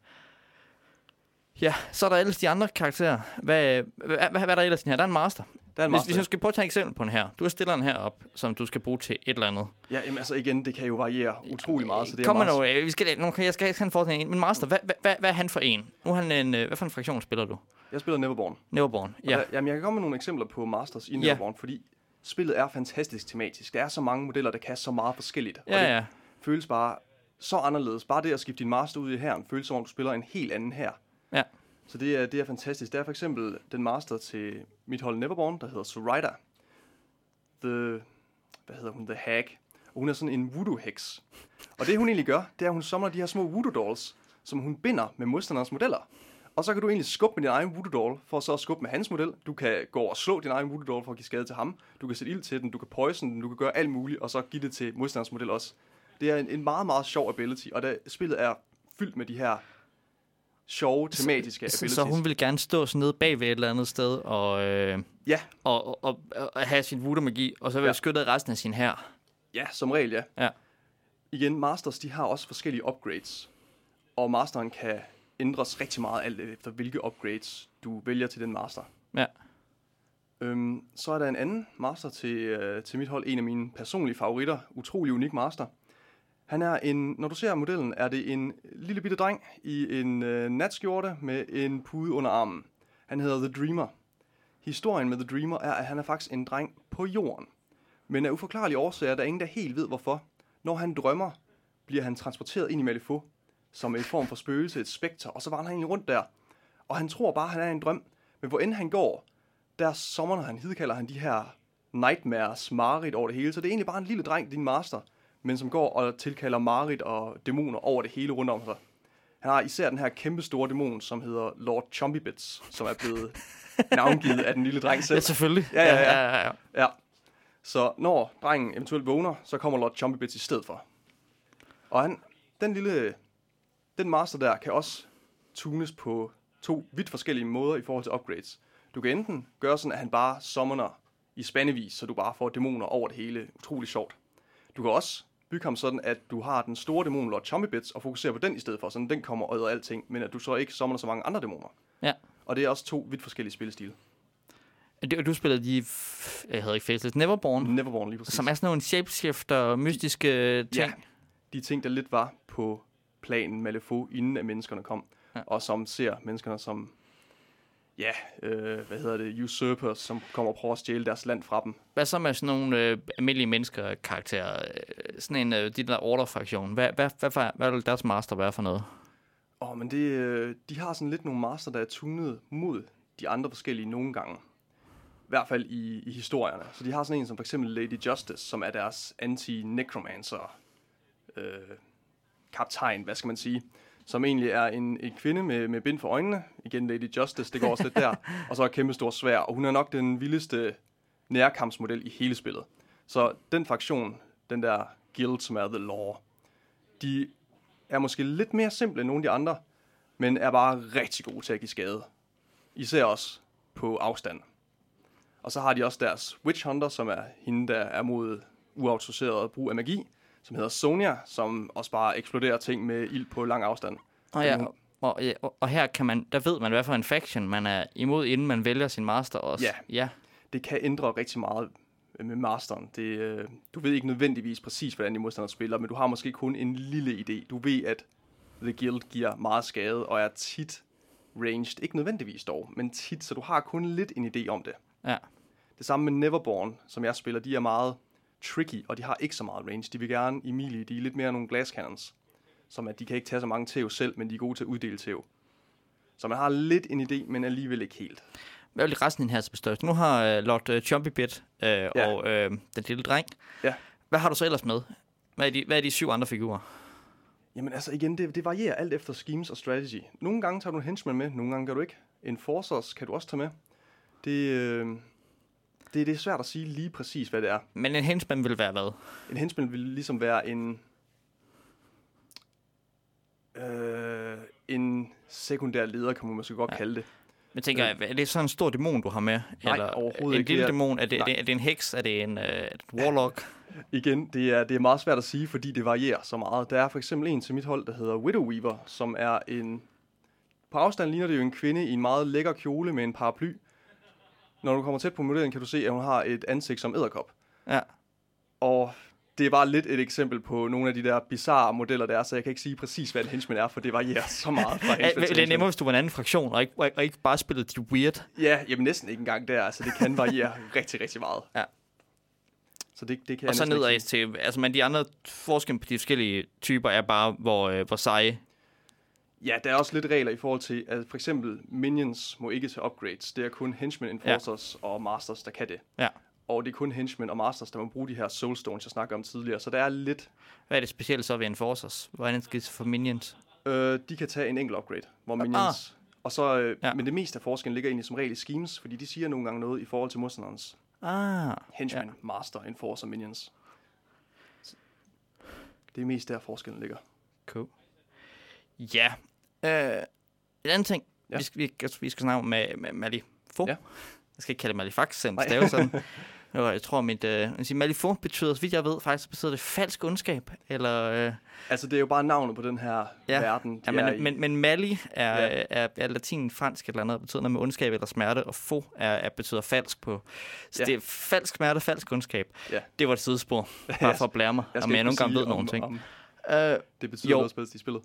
Ja, så er der ellers de andre karakterer. Hvad, hvad, hvad, hvad er der ellers den her? Der er en master. Der er Hvis, hvis jeg skal prøve at tage et eksempel på den her. Du har stillet den her op, som du skal bruge til et eller andet. Ja, jamen altså igen, det kan jo variere utrolig meget, så det er Kom med meget... nu, vi skal, nu kan jeg skal have en forhold en. Men Master, hvad, hvad, hvad, hvad er han for en? Nu er han en, øh, hvad for en fraktion spiller du? Jeg spiller Neverborn. Neverborn. Ja. Ja. Der, jamen, jeg kan komme med nogle eksempler på Masters i Ja. Neverborn, fordi spillet er fantastisk tematisk. Der er så mange modeller, der kan så meget forskelligt. og Ja, det ja. føles bare så anderledes. Bare det at skifte din master ud i herren, føles som om du spiller en helt anden her. Ja. Så det er, det er fantastisk. Der er for eksempel den master til mit hold Neverborn, der hedder Zoraida. The, hvad hedder hun? The Hag. Og hun er sådan en voodoo-heks. Og det hun egentlig gør, det er, at hun samler de her små voodoo dolls, som hun binder med modstanderens modeller. Og så kan du egentlig skubbe med din egen voodoo doll, for så at skubbe med hans model. Du kan gå og slå din egen voodoo doll for at give skade til ham. Du kan sætte ild til den, du kan poison den, du kan gøre alt muligt, og så give det til modstanders model også. Det er en, en meget, meget sjov ability, og det, spillet er fyldt med de her sjove, tematiske Så, abilities. så hun vil gerne stå sådan nede bag ved et eller andet sted og, øh, Ja, og, og, og, og have sin voodoo-magi, og så vil Ja. skytte resten af sin her. ja, som regel, ja. Ja. Igen, Masters, de har også forskellige upgrades. Og Masteren kan ændres rigtig meget alt efter, hvilke upgrades du vælger til den Master. Ja. Øhm, så er der en anden Master til, øh, til mit hold. En af mine personlige favoritter. Utrolig unik Master. Han er en, når du ser modellen, er det en lille bitte dreng i en øh, natskjorte med en pude under armen. Han hedder The Dreamer. Historien med The Dreamer er, at han er faktisk en dreng på jorden. Men af uforklarlige årsager, der er ingen, der helt ved hvorfor. Når han drømmer, bliver han transporteret ind i Malifaux, som en form for spøgelse, et spekter, og så var han egentlig rundt der. Og han tror bare, han er en drøm. Men hvor end han går, der sommer, når han, hidkalder han de her nightmares, mareridt over det hele. Så det er egentlig bare en lille dreng, din master, men som går og tilkalder mareridt og dæmoner over det hele rundt om sig. Han har især den her kæmpe store dæmon, som hedder Lord Chombibits, som er blevet navngivet af den lille dreng selv. Ja, selvfølgelig. Ja, ja, ja. ja, ja. Ja. Så når drengen eventuelt vågner, så kommer Lord Chombibits i stedet for. Og han, den lille, den master der, kan også tunes på to vidt forskellige måder i forhold til upgrades. Du kan enten gøre sådan, at han bare summoner i spandevis, så du bare får dæmoner over det hele. Utrolig sjovt. Du kan også bygge ham sådan, at du har den store dæmon Lord Chombibits, og fokusere på den i stedet for, sådan den kommer og æder alting, men at du så ikke summoner så mange andre dæmoner. Ja. Og det er også to vidt forskellige spillestile. Det, du spillede de, jeg havde ikke Faceless, Neverborn, Neverborn lige præcis. som er sådan nogle shapeshifter, mystiske ting. Ja, de ting, der lidt var på planen Malifaux, inden at menneskerne kom, ja. og som ser menneskerne som, ja, øh, hvad hedder det, usurpers, som kommer og prøver at stjæle deres land fra dem. Hvad så med sådan nogle øh, almindelige mennesker karakterer? Øh, sådan en, øh, de der order-fraktion. Hvad, hvad, hvad, hvad, hvad vil deres master være for noget? Åh, men det, øh, de har sådan lidt nogle master, der er tunet mod de andre forskellige nogle gange. I hvert fald i, i historierne. Så de har sådan en som for eksempel Lady Justice, som er deres anti-necromancer øh, kaptajn, hvad skal man sige. Som egentlig er en, en kvinde med, med bind for øjnene. Igen Lady Justice, det går også lidt der. Og så er kæmpe stor svær. Og hun er nok den vildeste nærkampsmodel i hele spillet. Så den fraktion, den der guild, som er The Law, de er måske lidt mere simple end nogle af de andre, men er bare rigtig gode til at give skade. Især også på afstand. Og så har de også deres Witch Hunter, som er hende, der er mod uautoriseret brug af magi, som hedder Sonia, som også bare eksploderer ting med ild på lang afstand. Og, ja, og, og, ja, og- og her kan man, der ved man, hvad for en faction man er imod, inden man vælger sin master også. Ja. ja. Det kan ændre rigtig meget med masteren. Det, øh, du ved ikke nødvendigvis præcis, hvordan de modstandere spiller, men du har måske kun en lille idé. Du ved, at The Guild giver meget skade, og er tit ranged. Ikke nødvendigvis dog, men tit, så du har kun lidt en idé om det. Ja. Det samme med Neverborn, som jeg spiller, de er meget tricky, og de har ikke så meget range. De vil gerne i melee, de er lidt mere nogle glass cannons. Som at de kan ikke tage så mange tæv selv, men de er gode til at uddele tæv. Så man har lidt en idé, men alligevel ikke helt. Hvad vil resten her bestøjelse? Nu har uh, Lord uh, Chumpy Bit uh, ja. Ja. og uh, den lille dreng. Ja. Hvad har du så ellers med? Hvad er de, hvad er de syv andre figurer? Jamen altså igen, det, det varierer alt efter schemes og strategy. Nogle gange tager du en henchman med, nogle gange gør du ikke. En forcers kan du også tage med. Det, øh, det, det er svært at sige lige præcis, hvad det er. Men en henchman vil være hvad? En henchman vil ligesom være en... Øh, en sekundær leder, kan man måske godt Ja. kalde det. Jeg tænker, er det sådan en stor dæmon, du har med? Nej, Eller overhovedet en ikke. lille Det er- dæmon? Er det, er, det, er det en heks? Er det en uh, warlock? Igen, det er, det er meget svært at sige, fordi det varierer så meget. Der er for eksempel en til mit hold, der hedder Widow Weaver, som er en... På afstand ligner det jo en kvinde i en meget lækker kjole med en paraply. Når du kommer tæt på modellen, kan du se, at hun har et ansigt som æderkop. Ja. Og det er bare lidt et eksempel på nogle af de der bizarre modeller, der er, så jeg kan ikke sige præcis, hvad en henchman er, for det varierer så meget fra henchman til det er nemmere, hvis du var en anden fraktion, og ikke, og ikke bare spillede de weird. Ja, jamen næsten ikke engang der. Altså, det kan variere rigtig, rigtig meget. Ja. Så det, det kan Og så nedad til, altså men de andre forskelle på de forskellige typer er bare, hvor, øh, hvor seje. Ja, der er også lidt regler i forhold til, at for eksempel minions må ikke tage upgrades. Det er kun henchmen, enforcers ja. og masters, der kan det. Ja. Og det er kun henchmen og masters, der må bruge de her soulstones, jeg snakker om tidligere. Så der er lidt... Hvad er det specielt så ved Enforcers? Hvordan skal det for minions? Øh, de kan tage en enkelt upgrade, hvor minions... Og så, øh, Ja. Men det meste af forskellen ligger egentlig som regel i schemes, fordi de siger nogle gange noget i forhold til modstanderens Ah, henchmen, ja. master, enforcer, minions. Det er mest der forskellen ligger. cool. Ja. Øh, en anden ting, ja. Vi, skal, vi, vi skal snakke om med, med Malifaux. Ja. Jeg skal ikke kalde det Malifax, selvom det staves sådan. Jo, jeg tror, mit, øh, Malifaux betyder, så vidt jeg ved, faktisk betyder det falsk ondskab. Eller, øh, Altså, det er jo bare navnet på den her Ja. verden, de ja, er men, i. men, men Mali er, Ja. er, er, er latin, fransk eller andet, og betyder noget med ondskab eller smerte, og faux er, er, betyder falsk på. Så ja. Det er falsk smerte, falsk ondskab. Ja. Det var et sidespor, bare for at blære mig, Jeg om jeg nogle gange ved nogle om, ting. Om Øh, det betyder Jo. noget spillet i spillet.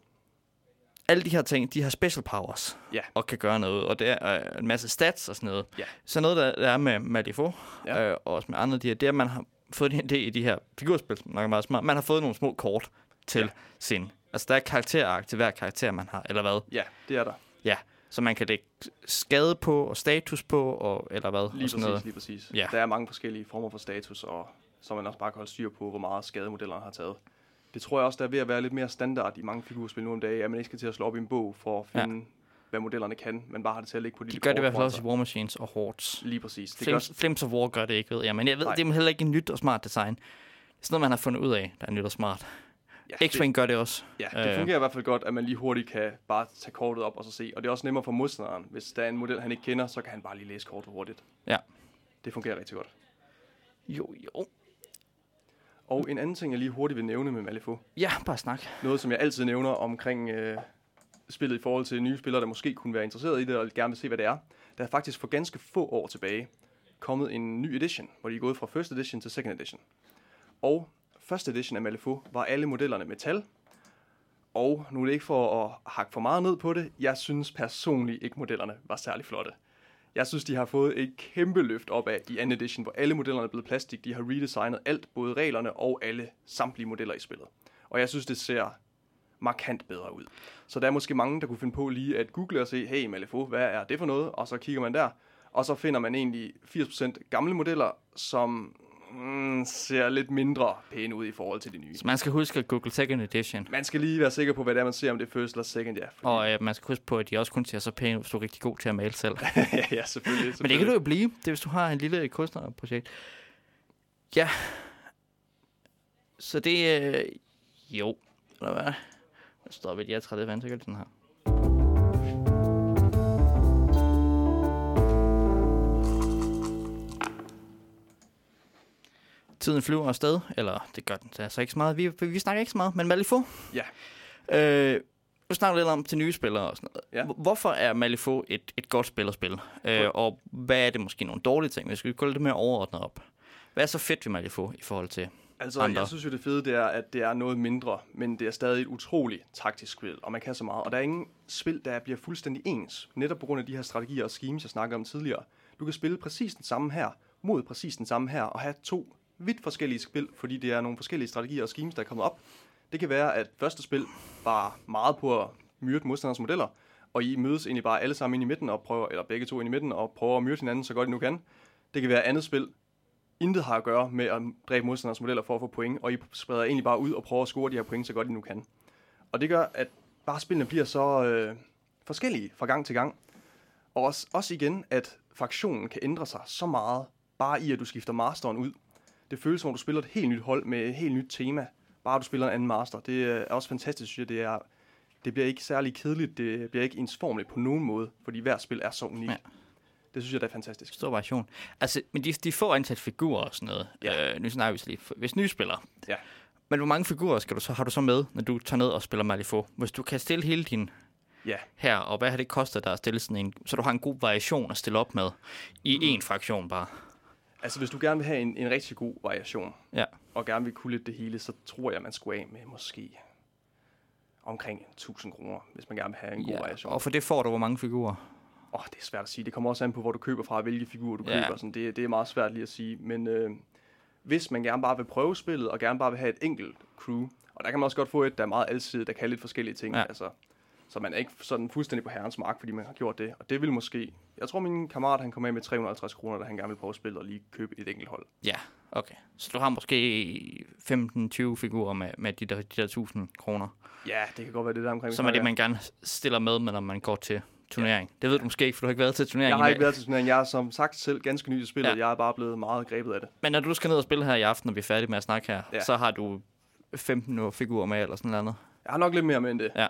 Alle de her ting, de har special powers, Ja. og kan gøre noget, og det er øh, en masse stats og sådan noget. Ja. Så noget, der, der er med Malifaux, ja. Øh, og også med andre af de her, det er, at man har fået en idé i de her figurspil, som nok er meget smart. Man har fået nogle små kort til ja. Sin... Altså, der er karakterark til hver karakter, man har, eller hvad? Ja, det er der. Ja, så man kan lægge skade på, og status på, og, eller hvad? Lige og sådan præcis, noget. lige præcis. Ja. Der er mange forskellige former for status, og så man også bare kan holde styr på, hvor meget skade modellerne har taget. Det tror jeg også, der er ved at være lidt mere standard i mange figurspil nu om dagen, at man ikke skal til at slå op i en bog for at finde, ja. hvad modellerne kan, men bare har det til at ligge på De lille gør det i hvert fald også i. War Machines og Hordes. Lige præcis. Det gør, Flames, Flames of War gør det ikke, ved jeg. Men jeg ved, Nej. det er heller ikke nyt og smart design. Det er sådan noget, man har fundet ud af, der er nyt og smart. Ja, X-Wing gør det også. Ja, det Øh. fungerer i hvert fald godt, at man lige hurtigt kan bare tage kortet op og så se. Og det er også nemmere for modstanderen. Hvis der er en model, han ikke kender, så kan han bare lige læse kortet hurtigt. Ja. Det fungerer rigtig godt. Jo, jo. Og en anden ting, jeg lige hurtigt vil nævne med Malifaux. Ja, bare snak. Noget, som jeg altid nævner omkring øh, spillet i forhold til nye spillere, der måske kunne være interesseret i det og gerne vil se, hvad det er. Der er faktisk for ganske få år tilbage kommet en ny edition, hvor de er gået fra first edition til second edition. Og første edition af Malifaux var alle modellerne metal. Og nu er det ikke for at hakke for meget ned på det, jeg synes personligt ikke modellerne var særlig flotte. Jeg synes, de har fået et kæmpe løft op af i anden edition, hvor alle modellerne er blevet plastik. De har redesignet alt, både reglerne og alle samtlige modeller i spillet. Og jeg synes, det ser markant bedre ud. Så der er måske mange, der kunne finde på lige at google og se, hey Malifaux, hvad er det for noget? Og så kigger man der, og så finder man egentlig 80% gamle modeller, som mm, ser lidt mindre pæne ud i forhold til de nye. Så man skal huske at google second edition. Man skal lige være sikker på, hvad det er, man ser, om det er first eller second, ja. Fordi, Og øh, man skal huske på, at de også kun ser så pæne ud, hvis du er rigtig god til at male selv. ja, selvfølgelig. selvfølgelig. Men det kan du jo blive, det er, hvis du har en lille kunstnerprojekt. Ja. Så det øh, jo. Eller hvad? Der står ved, at jeg er 30 vand, så kan den her. Tiden flyver afsted, eller det gør den så altså ikke så meget. Vi, vi snakker ikke så meget, men Malifaux. Ja. Øh, nu snakker vi lidt om til nye spillere og sådan noget. Ja. Hvor- Hvorfor er Malifaux et, et godt spil at spille? Øh, og hvad er det måske nogle dårlige ting? Vi skal gå lidt mere overordnet op. Hvad er så fedt ved Malifaux i forhold til... Altså, andre. jeg synes jo, det fede det er, at det er noget mindre, men det er stadig et utroligt taktisk spil, og man kan så meget. Og der er ingen spil, der bliver fuldstændig ens, netop på grund af de her strategier og schemes, jeg snakkede om tidligere. Du kan spille præcis den samme her, mod præcis den samme her, og have to vidt forskellige spil, fordi det er nogle forskellige strategier og schemes, der er kommet op. Det kan være, at første spil var meget på at myrde modstanders modeller, og I mødes egentlig bare alle sammen ind i midten og prøver, eller begge to ind i midten, og prøver at myrde hinanden så godt I nu kan. Det kan være andet spil, intet har at gøre med at dræbe modstanders modeller for at få point, og I spreder egentlig bare ud og prøver at score de her point så godt I nu kan. Og det gør, at bare spillene bliver så øh, forskellige fra gang til gang. Og også, også igen, at fraktionen kan ændre sig så meget, bare i at du skifter masteren ud. Det føles som om, du spiller et helt nyt hold med et helt nyt tema, bare du spiller en anden master. Det er også fantastisk, synes jeg. Det, er, det bliver ikke særlig kedeligt, det bliver ikke ensformligt på nogen måde, fordi hver spil er så unikt. Ja. Det synes jeg, det er fantastisk. Stor variation. Altså, men de, de får antal figurer og sådan noget. Ja. Øh, nu snakker vi lige, hvis nye spillere. Ja. Men hvor mange figurer skal du så, har du så med, når du tager ned og spiller Malifaux? Hvis du kan stille hele din Ja, her, og hvad har det kostet dig at stille sådan en, så du har en god variation at stille op med i Mm. én fraktion bare. Altså hvis du gerne vil have en, en rigtig god variation, Ja. og gerne vil kunne lidt det hele, så tror jeg, man skulle af med måske omkring 1000 kroner, hvis man gerne vil have en god variation. Og for det får du hvor mange figurer? Åh, oh, det er svært at sige. Det kommer også an på, hvor du køber fra, hvilke figurer du Ja. køber. Sådan, det, det er meget svært lige at sige. Men øh, hvis man gerne bare vil prøve spillet, og gerne bare vil have et enkelt crew, og der kan man også godt få et, der er meget alsidigt, der kan lidt forskellige ting. Ja. Altså, så man er ikke sådan fuldstændig på herrens mark, fordi man har gjort det. Og det vil måske... Jeg tror, min kammerat han kom af med 350 kroner, da han gerne vil prøve spillet og lige købe et enkelt hold. Ja, okay. Så du har måske 15-20 figurer med, med de, der, de der 1000 kroner. Ja, det kan godt være det der omkring. Som er det, man gerne stiller med, når man går til turnering. Det ved du måske ikke, for du har ikke været til turnering. Jeg har ikke været til turnering. Jeg er som sagt selv ganske ny til spillet. Ja. Ja. Jeg er bare blevet meget grebet af det. Men når du skal ned og spille her i aften, når vi er færdige med at snakke her, ja. Ja. så har du 15 nu figurer med, eller sådan noget andet. Jeg har nok lidt mere med end det. Ja.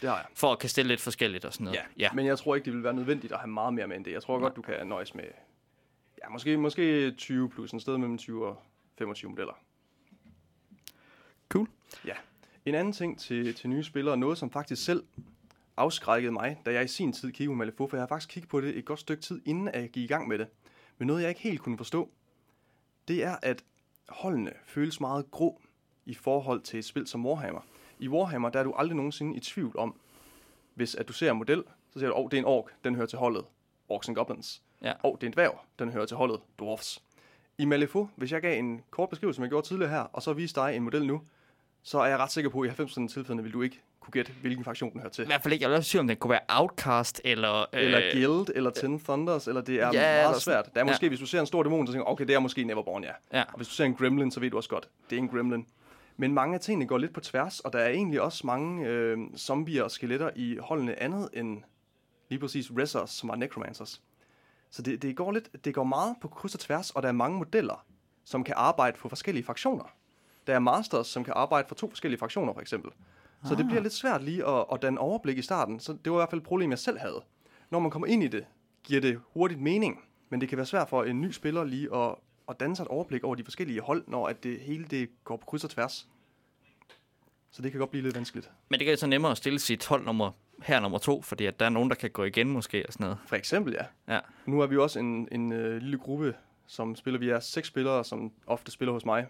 Det har jeg. For at kan stille lidt forskelligt og sådan noget. Ja. ja. Men jeg tror ikke, det vil være nødvendigt at have meget mere med end det. Jeg tror godt, du kan nøjes med ja, måske, måske 20 plus, en sted mellem 20 og 25 modeller. Cool. Ja. En anden ting til, til nye spillere, noget som faktisk selv afskrækkede mig, da jeg i sin tid kiggede på Malifaux, for jeg har faktisk kigget på det et godt stykke tid, inden at jeg gik i gang med det. Men noget, jeg ikke helt kunne forstå, det er, at holdene føles meget grå i forhold til et spil som Warhammer. I Warhammer, der er du aldrig nogensinde i tvivl om, hvis at du ser en model, så siger du, åh, oh, det er en ork, den hører til holdet. Orks and Goblins. Ja. Og det er en dværg, den hører til holdet. Dwarfs. I Malifaux, hvis jeg gav en kort beskrivelse, som jeg gjorde tidligere her, og så viste dig en model nu, så er jeg ret sikker på, at i 90% af tilfældene vil du ikke kunne gætte, hvilken fraktion den hører til. I hvert fald ikke. Jeg vil også sige, om det kunne være Outcast, eller... Eller Guild, eller Ten Thunders, eller det er ja, ja, meget svært. Der er ja. måske, hvis du ser en stor dæmon, så tænker du, okay, det er måske Neverborn, ja. Ja. Og hvis du ser en Gremlin, så ved du også godt, det er en Gremlin. Men mange af tingene går lidt på tværs, og der er egentlig også mange øh, zombier og skeletter i holdene andet end lige præcis Rezzers, som var Necromancers. Så det, det, går lidt, det går meget på kryds og tværs, og der er mange modeller, som kan arbejde på forskellige fraktioner. Der er masters, som kan arbejde for to forskellige fraktioner, for eksempel. Så det bliver lidt svært lige at, at danne overblik i starten. Så det var i hvert fald et problem, jeg selv havde. Når man kommer ind i det, giver det hurtigt mening. Men det kan være svært for en ny spiller lige at, at danne sig et overblik over de forskellige hold, når at det hele det går på kryds og tværs. Så det kan godt blive lidt vanskeligt. Men det det så nemmere at stille sit hold nummer, her nummer to, fordi at der er nogen, der kan gå igen måske og sådan noget. For eksempel, ja. Ja. Nu er vi jo også en, en øh, lille gruppe, som spiller. Vi er seks spillere, som ofte spiller hos mig.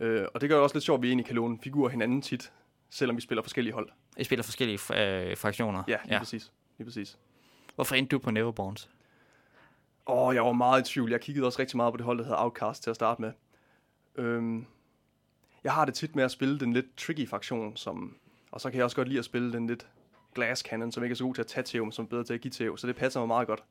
Øh, og det gør det også lidt sjovt, at vi egentlig kan låne figurer hinanden tit, selvom vi spiller forskellige hold. I spiller forskellige øh, fraktioner. Ja, lige ja. præcis. Lige præcis. Hvorfor endte du på Neverborns? Åh, oh, jeg var meget i tvivl. Jeg kiggede også rigtig meget på det hold, der hedder Outcast til at starte med. Øhm, jeg har det tit med at spille den lidt tricky fraktion, som, og så kan jeg også godt lide at spille den lidt glass cannon, som ikke er så god til at tage tæv, som er bedre til at give tæv, så det passer mig meget godt.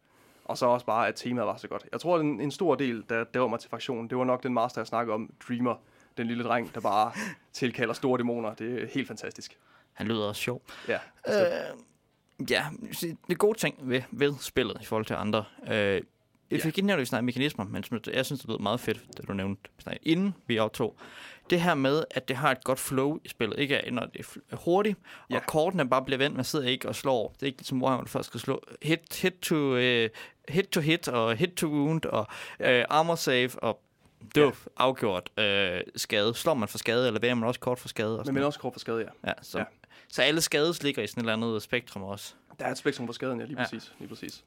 Og så også bare, at temaet var så godt. Jeg tror, at en, en stor del, der drev mig til fraktionen, det var nok den master, jeg snakkede om, Dreamer, den lille dreng, der bare tilkalder store dæmoner. Det er helt fantastisk. Han lyder også sjov. Ja, Øh, ja, det er gode ting ved, ved spillet i forhold til andre. Øh, jeg fik ikke nævnt, at vi snakkede mekanismer, men som jeg synes, det lød meget fedt, da du nævnte, inden vi optog. Det her med, at det har et godt flow i spillet. Ikke når det er hurtigt, Ja. og kortene bare bliver vendt. Man sidder ikke og slår. Det er ikke ligesom Warhammer, først skal slå hit, hit, to, uh, hit to hit, og hit to wound, og uh, armor save, og duff, ja. afgjort uh, skade. Slår man for skade, eller vælger man også kort for skade? Og men, men også kort for skade, ja. ja, så, ja. ja. så alle skades ligger i sådan et eller andet spektrum også. Der er et spektrum for skaden, ja, lige Ja. præcis. Lige præcis.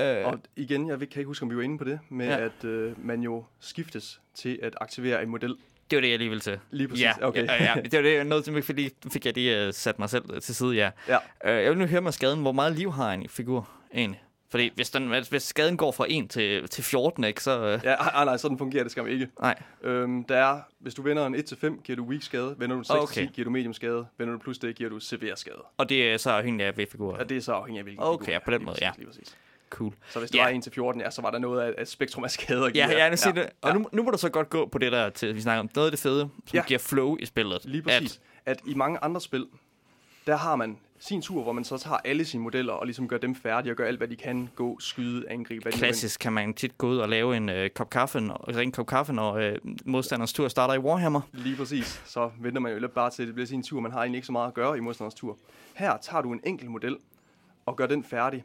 Øh, Og igen, jeg kan ikke huske, om vi var inde på det, med Ja. at øh, man jo skiftes til at aktivere en model. det var det, jeg lige ville til. Lige præcis. Ja, okay. ja, ja, det var det, jeg nåede til, fordi fik jeg lige uh, sat mig selv til side, ja. Ja. Uh, jeg vil nu høre med skaden, hvor meget liv har en figur egentlig? Fordi hvis, den, hvis- skaden går fra 1 til, til 14, ikke, så... Uh, Ja, ej, nej, sådan fungerer det skam ikke. nej, Øhm, der er, hvis du vender en 1-5, giver du weak skade. Vender du en 6-10, Okay. giver du medium skade. Vender du plus det, giver du severe skade. og det er så afhængigt af V-figurer. Ja, det er så afhængigt af, hvilken Okay, figur. ja, på den måde, ja. Lige præcis. Cool. Så hvis det Ja. var 1-14, ja, så var der noget af et spektrum af skader. Ja, give ja, sige det. Og ja. nu, nu må du så godt gå på det der, til, vi snakker om noget af det fede, som Ja. giver flow i spillet. Lige præcis. At, at i mange andre spil, der har man sin tur, hvor man så tager alle sine modeller og ligesom gør dem færdige og gør alt, hvad de kan. Gå, skyde, angribe. Hvad klassisk kan man tit gå ud og lave en øh, kop kaffe, og en kop kaffe, når øh, modstanders tur starter i Warhammer. Lige præcis. Så venter man jo lidt bare til, at det bliver sin tur. Man har egentlig ikke så meget at gøre i modstanderens tur. Her tager du en enkelt model og gør den færdig,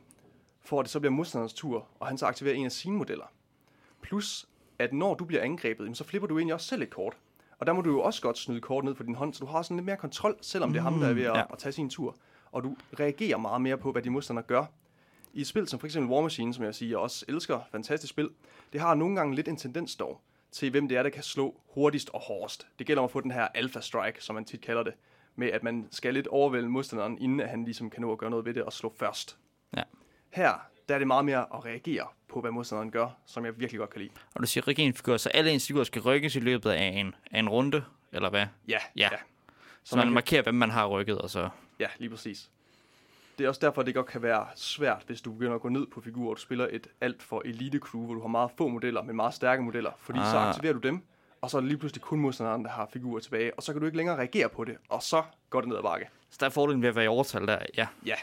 for at det så bliver modstanderens tur, og han så aktiverer en af sine modeller. Plus, at når du bliver angrebet, så flipper du egentlig også selv et kort. Og der må du jo også godt snyde kort ned for din hånd, så du har sådan lidt mere kontrol, selvom det er ham, der er ved at, ja. at tage sin tur. Og du reagerer meget mere på, hvad de modstandere gør. I et spil som for eksempel War Machine, som jeg siger, jeg også elsker, fantastisk spil, det har nogle gange lidt en tendens dog, til hvem det er, der kan slå hurtigst og hårdest. Det gælder om at få den her alpha strike, som man tit kalder det, med at man skal lidt overvælde modstanderen, inden at han ligesom kan nå at gøre noget ved det og slå først. Her, der er det meget mere at reagere på, hvad modstanderen gør, som jeg virkelig godt kan lide. Og du siger, rykke en figur, så alle ens figurer skal rykkes i løbet af en, af en runde, eller hvad? Ja, Ja. ja. Så man kan- markerer, hvem man har rykket, og så... Ja, lige præcis. Det er også derfor, det godt kan være svært, hvis du begynder at gå ned på figurer, og du spiller et alt for elite crew, hvor du har meget få modeller, men meget stærke modeller. Fordi ah. så aktiverer du dem, og så er det lige pludselig kun modstanderen, der har figurer tilbage, og så kan du ikke længere reagere på det, og så går det ned ad bakke. Så der er fordelen ved at være i overtal der, ja. Ja,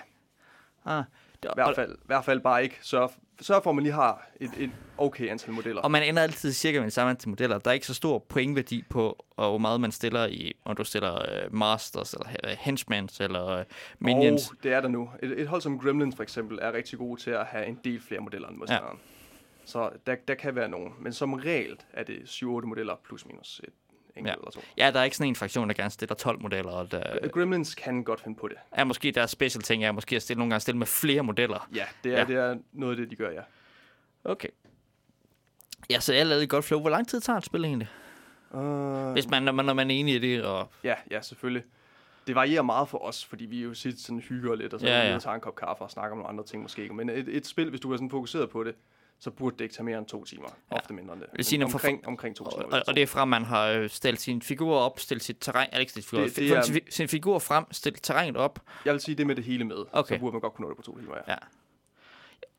Ah, i hvert fald, i hvert fald bare ikke sørg, sørg for, at man lige har et, et okay antal modeller. Og man ender altid cirka med den samme antal modeller. Der er ikke så stor pointværdi på, og hvor meget man stiller i, om du stiller uh, Masters, eller uh, Henchmans, eller uh, Minions. Og det er der nu. Et, et hold som Gremlins for eksempel er rigtig gode til at have en del flere modeller end modstanderen. Ja. Så der, der kan være nogen. Men som regel er det 7-8 modeller plus minus et enkelt Ja. ja. eller to. Ja, der er ikke sådan en fraktion, der gerne stiller 12 modeller. Og der Øh, Gremlins kan godt finde på det. er måske deres special ting, er måske at stille nogle gange stille med flere modeller. Ja, det er, Ja. ja. det er noget af det, de gør, ja. Okay. Ja, så jeg lavede et godt flow. Hvor lang tid tager et spil egentlig? Uh, Hvis man, når, man, når man er enig i det, og ja, ja, selvfølgelig. Det varierer meget for os, fordi vi jo sit sådan hygger lidt, og så Ja, ja, ja. ja. tager en kop kaffe og snakker om nogle andre ting måske. Men et, et spil, hvis du er sådan fokuseret på det, så burde det ikke tage mere end to timer. Ja. Ofte mindre end det. vil sige, når for- omkring, omkring to timer. og, og det er fra, man har øh, stillet sin figur op, stillet sit terræn, eller ikke stillet figur, Det- det, er- sin, sin figur frem, stillet terrænet op, Jeg vil sige det med det hele med. Okay. Så burde man godt kunne nå det på to timer, ja. Ja.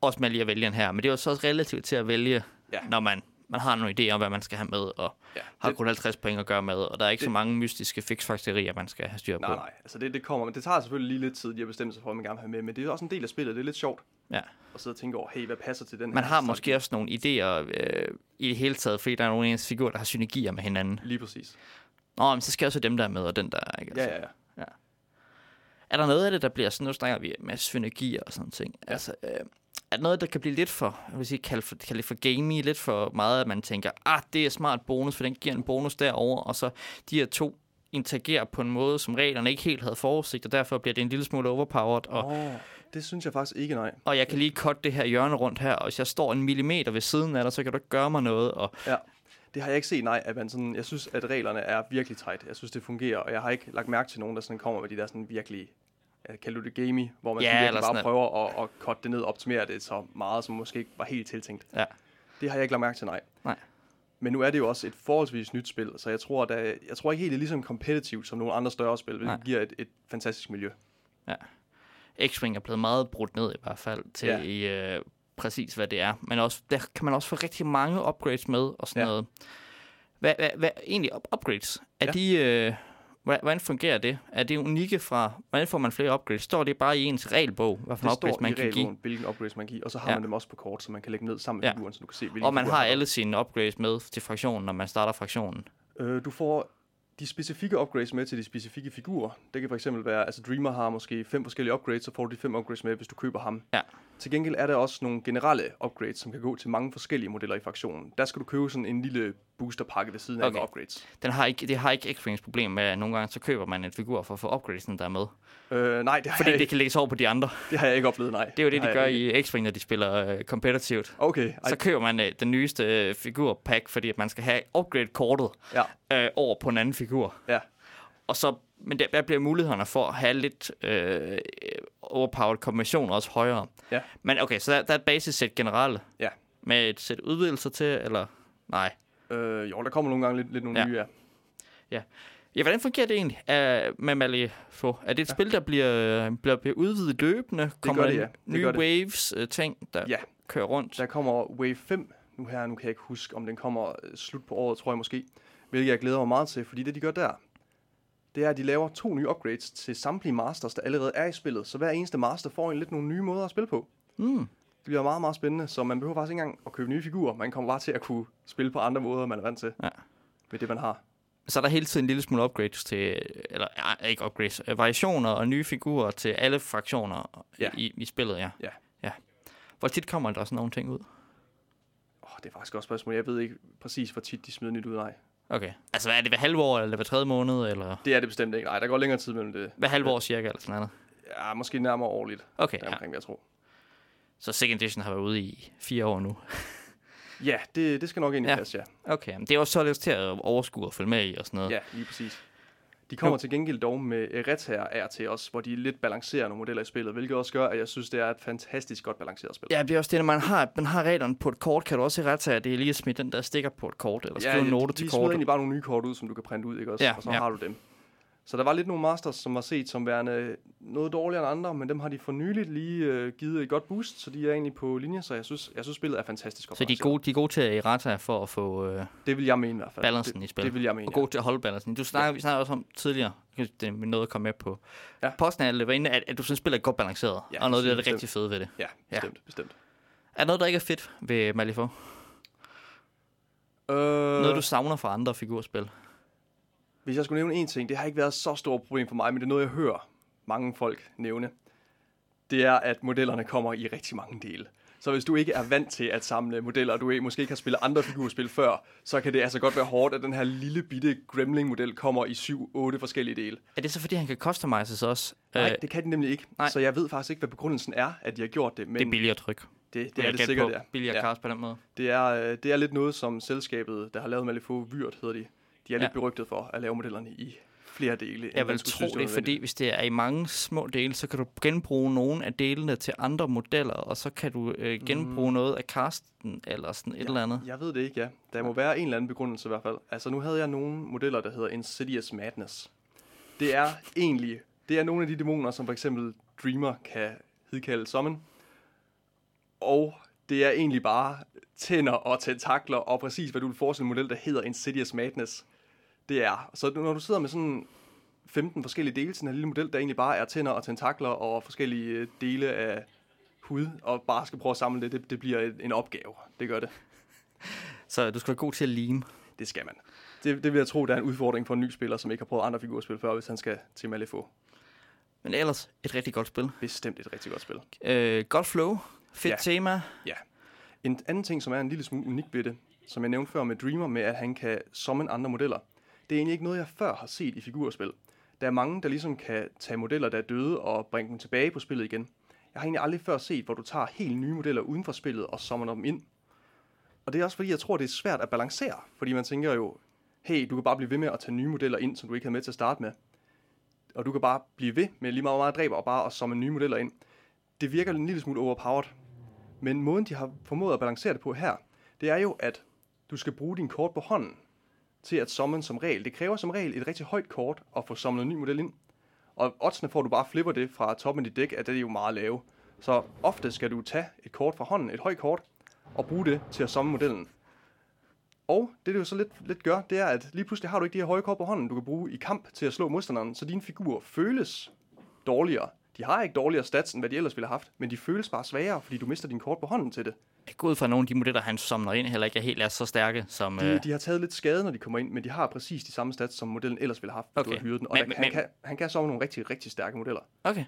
også med lige at vælge en her. Men det er jo så også relativt til at vælge, Ja. når man, man har nogle idéer om, hvad man skal have med, og ja. har Det, kun 50 point at gøre med, og der er ikke det- så mange mystiske fixfaktorier, man skal have styr på. nej, nej. Altså det, det kommer. Men det tager selvfølgelig lige lidt tid, de har bestemt sig for, at man gerne vil have med. Men det er også en del af spillet. Det er lidt sjovt Ja. at sidde og tænke over, hey, hvad passer til den Man her har strategi? måske også nogle idéer øh, i det hele taget, fordi der er nogle af ens figurer, der har synergier med hinanden. Lige præcis. Nå, men så skal også dem, der er med, og den der er, ikke? Ja, Altså, ja, ja. Er der noget af det, der bliver sådan, nu snakker vi med synergier og sådan ting. Ja. Altså, øh, er noget, der kan blive lidt for, jeg vil sige, kalde, for, kalde det for gamey, lidt for meget, at man tænker, ah, det er smart bonus, for den giver en bonus derover, og så de her to interagerer på en måde, som reglerne ikke helt havde forudsigt, og derfor bliver det en lille smule overpowered, og, Oh, det synes jeg faktisk ikke, nej. og jeg kan lige cutte det her hjørne rundt her, og hvis jeg står en millimeter ved siden af dig, så kan du ikke gøre mig noget, og Ja. Det har jeg ikke set, nej. At man sådan, jeg synes, at reglerne er virkelig tight. Jeg synes, det fungerer, og jeg har ikke lagt mærke til nogen, der sådan kommer med de der sådan virkelig kalder du det gamey, hvor man Ja, ja, bare at- prøver at, at cutte det ned og optimere det så meget, som måske ikke var helt tiltænkt. Ja. Det har jeg ikke lagt mærke til, nej. Nej. Men nu er det jo også et forholdsvis nyt spil, så jeg tror, at jeg tror ikke helt, det er ligesom kompetitivt som nogle andre større spil, hvilket giver et, et fantastisk miljø. X-Wing er blevet meget brudt ned i hvert fald til Ja. ja. øh, præcis, hvad det er. Men også, der kan man også få rigtig mange upgrades med og sådan Ja. ja. noget. Hvad, hvad, hvad, egentlig up- upgrades, er Ja. de... Øh, hvordan, fungerer det? Er det unikke fra... Hvordan får man flere upgrades? Står det bare i ens regelbog, hvad for upgrades man kan give? hvilken upgrades man kan give, og så har Ja. man dem også på kort, så man kan lægge ned sammen med Ja. figuren, så du kan se, hvilke Og man har alle sine upgrades med til fraktionen, når man starter fraktionen. Øh, du får de specifikke upgrades med til de specifikke figurer. Det kan for eksempel være, altså Dreamer har måske fem forskellige upgrades, så får du de fem upgrades med, hvis du køber ham. Ja. Til gengæld er der også nogle generelle upgrades, som kan gå til mange forskellige modeller i fraktionen. Der skal du købe sådan en lille boosterpakke ved siden af Okay. med upgrades. Den har ikke, det har ikke X-Wings problem med, at nogle gange så køber man en figur for at få upgradesen der er med. Øh, nej, det har, Fordi jeg, det kan lægges over på de andre. det har jeg ikke oplevet, nej. Det er jo det, har de gør ikke. i X-Wing, når de spiller øh, competitivt. Okay, ej, Så køber man øh, den nyeste øh, figurpack, fordi at man skal have upgrade-kortet ja, øh, over på en anden figur. ja. Og så, men der, der bliver mulighederne for at have lidt øh, overpowered kombinationer også højere. Ja. Men okay, så der, der er et basissæt generelt. Ja. Med et sæt udvidelser til, eller nej. Øh, jo, der kommer nogle gange lidt, lidt nogle Ja. ja. nye, ja. Ja, hvordan fungerer det egentlig uh, med Malifaux? Er det et ja. spil, der bliver, bliver, bliver udvidet løbende? Kommer gør det, ja. Det nye det. waves uh, ting, der Ja. kører rundt? Der kommer Wave 5 nu her, nu kan jeg ikke huske, om den kommer øh, slut på året, tror jeg måske. Hvilket jeg glæder mig meget til, fordi det de gør der, det er, at de laver to nye upgrades til samtlige masters, der allerede er i spillet. Så hver eneste master får en lidt nogle nye måder at spille på. Mm. Det bliver meget, meget spændende, så man behøver faktisk ikke engang at købe nye figurer. Man kommer bare til at kunne spille på andre måder, man er vant til. Ja. Med det, man har. Så er der hele tiden en lille smule upgrades til, eller ja, ikke upgrades, øh, variationer og nye figurer til alle fraktioner Ja. i, i spillet, ja. Ja. ja. Hvor tit kommer der sådan nogle ting ud? Oh, det er faktisk også et spørgsmål. Jeg ved ikke præcis, hvor tit de smider nyt ud. Nej. Okay. Altså, hvad er det hver halve år, eller hver tredje måned, eller Det er det bestemt ikke. Nej, der går længere tid mellem det. hver halve år cirka, eller sådan noget? Ja, måske nærmere årligt. Okay, Der ja. omkring, jeg tro. Så Second Edition har været ude i fire år nu. Ja, det, det skal nok ind i Ja. ja. passe, ja. Okay, men det er også således til at overskue og følge med i og sådan noget. Ja, lige præcis. De kommer jo. til gengæld dog med øh, af og til os, hvor de lidt balancerer nogle modeller i spillet, hvilket også gør, at jeg synes, det er et fantastisk godt balanceret spil. Ja, det er også det, når man har, man har reglerne på et kort, kan du også ret at det er lige at smide den der stikker på et kort, eller skrive en note de, til de smider kortet. egentlig bare nogle nye kort ud, som du kan printe ud, ikke også? Ja, og så ja. har du dem. Så der var lidt nogle masters, som var set som værende noget dårligere end andre, men dem har de for nyligt lige øh, givet et godt boost, så de er egentlig på linje, så jeg synes, jeg synes spillet er fantastisk Så de er, gode, de er gode til at rette for at få øh, Det vil jeg mene i hvert fald. balancen det, i spillet. Det vil jeg mene, og gode til at holde balancen. Du snakker, Vi snakker også om tidligere, det er noget at komme med på. Ja. Posten er lidt inde, at, at du sådan spiller godt balanceret, Ja, og noget af det er det bestemt. rigtig fede ved det. Ja, Ja. bestemt, ja. bestemt. Er der noget, der ikke er fedt ved Malifaux? Øh, Noget, du savner fra andre figurspil? Hvis jeg skulle nævne en ting, det har ikke været så stort problem for mig, men det er noget, jeg hører mange folk nævne. Det er, at modellerne kommer i rigtig mange dele. Så hvis du ikke er vant til at samle modeller, og du måske ikke har spillet andre figurspil før, så kan det altså godt være hårdt, at den her lille bitte Gremling-model kommer i 7-8 forskellige dele. Er det så, fordi han kan customizes også? Nej, Øh, det kan de nemlig ikke. nej. Så jeg ved faktisk ikke, hvad begrundelsen er, at de har gjort det. Men det er billigere tryk. det, det, er det sikkert, på. det er. Billigere Ja. på den måde. Det er, øh, det er lidt noget, som selskabet, der har lavet Malifaux, Vyrt hedder de, de er Ja. lidt berygtet for at lave modellerne i flere dele. Jeg vil tro synes, det, fordi hvis det er i mange små dele, så kan du genbruge nogle af delene til andre modeller, og så kan du øh, genbruge Mm. noget af casten, eller sådan et Ja, eller andet. Jeg ved det ikke, ja. Der må være en eller anden begrundelse i hvert fald. Altså, nu havde jeg nogle modeller, der hedder Insidious Madness. Det er egentlig, det er nogle af de dæmoner, som for eksempel Dreamer kan hidkalde summon. Og det er egentlig bare tænder og tentakler, og præcis hvad du vil forestille en model, der hedder Insidious Madness. Det er. Så når du sidder med sådan 15 forskellige dele til den her lille model, der egentlig bare er tænder og tentakler og forskellige øh, dele af hud, og bare skal prøve at samle det, det, det bliver en- opgave. Det gør det. Så du skal være god til at lime. Det skal man. det, det vil jeg tro, der er en udfordring for en ny spiller, som ikke har prøvet andre figurspil før, hvis han skal til Malifaux. Men ellers et rigtig godt spil. Bestemt et rigtig godt spil. Øh, godt flow, fedt Ja. tema. En anden ting, som er en lille smule unik ved det, som jeg nævnte før med Dreamer, med at han kan summon andre modeller, det er egentlig ikke noget, jeg før har set i figurspil. Der er mange, der ligesom kan tage modeller, der er døde, og bringe dem tilbage på spillet igen. Jeg har egentlig aldrig før set, hvor du tager helt nye modeller uden for spillet og summoner dem ind. Og det er også fordi, jeg tror, det er svært at balancere. Fordi man tænker jo, hey, du kan bare blive ved med at tage nye modeller ind, som du ikke havde med til at starte med. Og du kan bare blive ved med lige meget, hvor meget dræber og bare at summon nye modeller ind. Det virker en lille smule overpowered. Men måden, de har formået at balancere det på her, det er jo, at du skal bruge din kort på hånden til at summon som regel. Det kræver som regel et rigtig højt kort at få summonet en ny model ind. Og oddsene får du bare flipper det fra toppen af dit dæk, at det er jo meget lave. Så ofte skal du tage et kort fra hånden, et højt kort, og bruge det til at summon modellen. Og det, det jo så lidt, lidt gør, det er, at lige pludselig har du ikke de her høje kort på hånden, du kan bruge i kamp til at slå modstanderen, så din figur føles dårligere. De har ikke dårligere stats, end hvad de ellers ville have haft, men de føles bare svagere, fordi du mister din kort på hånden til det. Jeg går ud fra, nogle af de modeller, han somner ind, heller ikke er helt er så stærke som... De, øh, de har taget lidt skade, når de kommer ind, men de har præcis de samme stats, som modellen ellers ville have haft, hvis Okay. du havde hyret den. Og Men- men, men- han, men- kan, han kan så nogle rigtig, rigtig stærke modeller. Okay.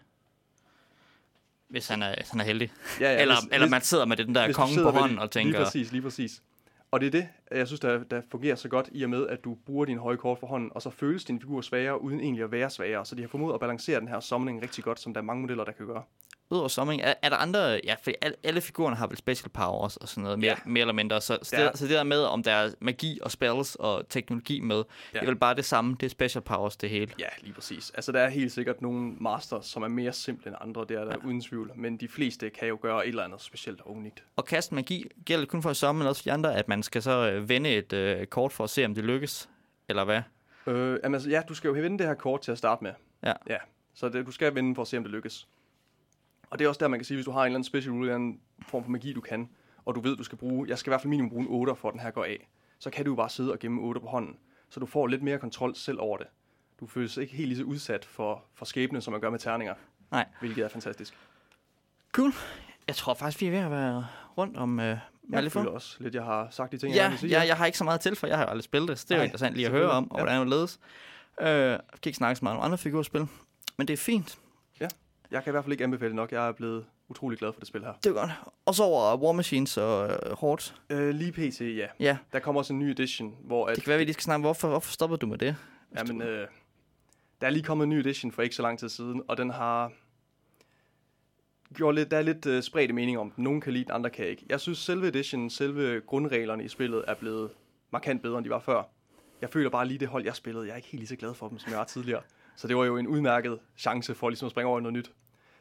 Hvis han er, hvis han er heldig. Ja, Ja, eller, eller man sidder med den der hvis konge på hånden og tænker... Lige præcis, lige præcis. Og det er det, jeg synes, der, der fungerer så godt i og med, at du bruger din høje kort for hånden, og så føles din figur svagere, uden egentlig at være svagere. Så de har formået at balancere den her summoning rigtig godt, som der er mange modeller, der kan gøre. Udover sommerning, er, er der andre... Ja, for alle, alle figurerne har vel special powers og sådan noget, mere, Ja. mere eller mindre. Så, så, Der- det, så det der med, om der er magi og spells og teknologi med, ja. det er vel bare det samme. Det er special powers, det hele. Ja, lige præcis. Altså, der er helt sikkert nogle masters, som er mere simple end andre, det er der ja. uden tvivl. Men de fleste kan jo gøre et eller andet specielt og unikt. Og kaste magi gælder kun for summon, men også for de andre, at man skal så øh, vende et øh, kort for at se, om det lykkes. Eller hvad? Øh, jamen, altså, ja, du skal jo vinde det her kort til at starte med. Ja. Ja, så det, du skal vinde for at se, om det lykkes. Og det er også der, man kan sige, hvis du har en eller anden special rule, en eller anden form for magi, du kan, og du ved, du skal bruge, jeg skal i hvert fald minimum bruge en 8, for at den her går af, så kan du jo bare sidde og gemme 8 på hånden, så du får lidt mere kontrol selv over det. Du føles ikke helt lige så udsat for, for skæbne, som man gør med terninger, Nej. hvilket er fantastisk. Cool. Jeg tror faktisk, vi er ved at være rundt om øh, Jeg føler også lidt, jeg har sagt de ting, jeg Ja, gerne vil sige. ja, jeg har ikke så meget til, for jeg har jo aldrig spillet det, så det er jo interessant lige at høre om, og selvfølgelig. hvordan det ledes. Øh, jeg kan ikke snakke så meget om andre figurspil, men det er fint. Jeg kan i hvert fald ikke anbefale det nok. Jeg er blevet utrolig glad for det spil her. Det er godt. Og så over War Machines og øh, Horde. Øh, lige pt, ja. Ja, Der kommer også en ny edition, hvor at det kan være, vi lige skal snakke om, hvorfor, hvorfor stoppede du med det? Jamen, du- øh, der er lige kommet en ny edition for ikke så lang tid siden, og den har gjort lidt, der er lidt øh, spredte mening om den. Nogle kan lide den, andre kan ikke. Jeg synes, selve edition, selve grundreglerne i spillet er blevet markant bedre, end de var før. Jeg føler bare lige det hold, jeg spillede. Jeg er ikke helt lige så glad for dem, som jeg var tidligere. Så det var jo en udmærket chance for ligesom at springe over i noget nyt.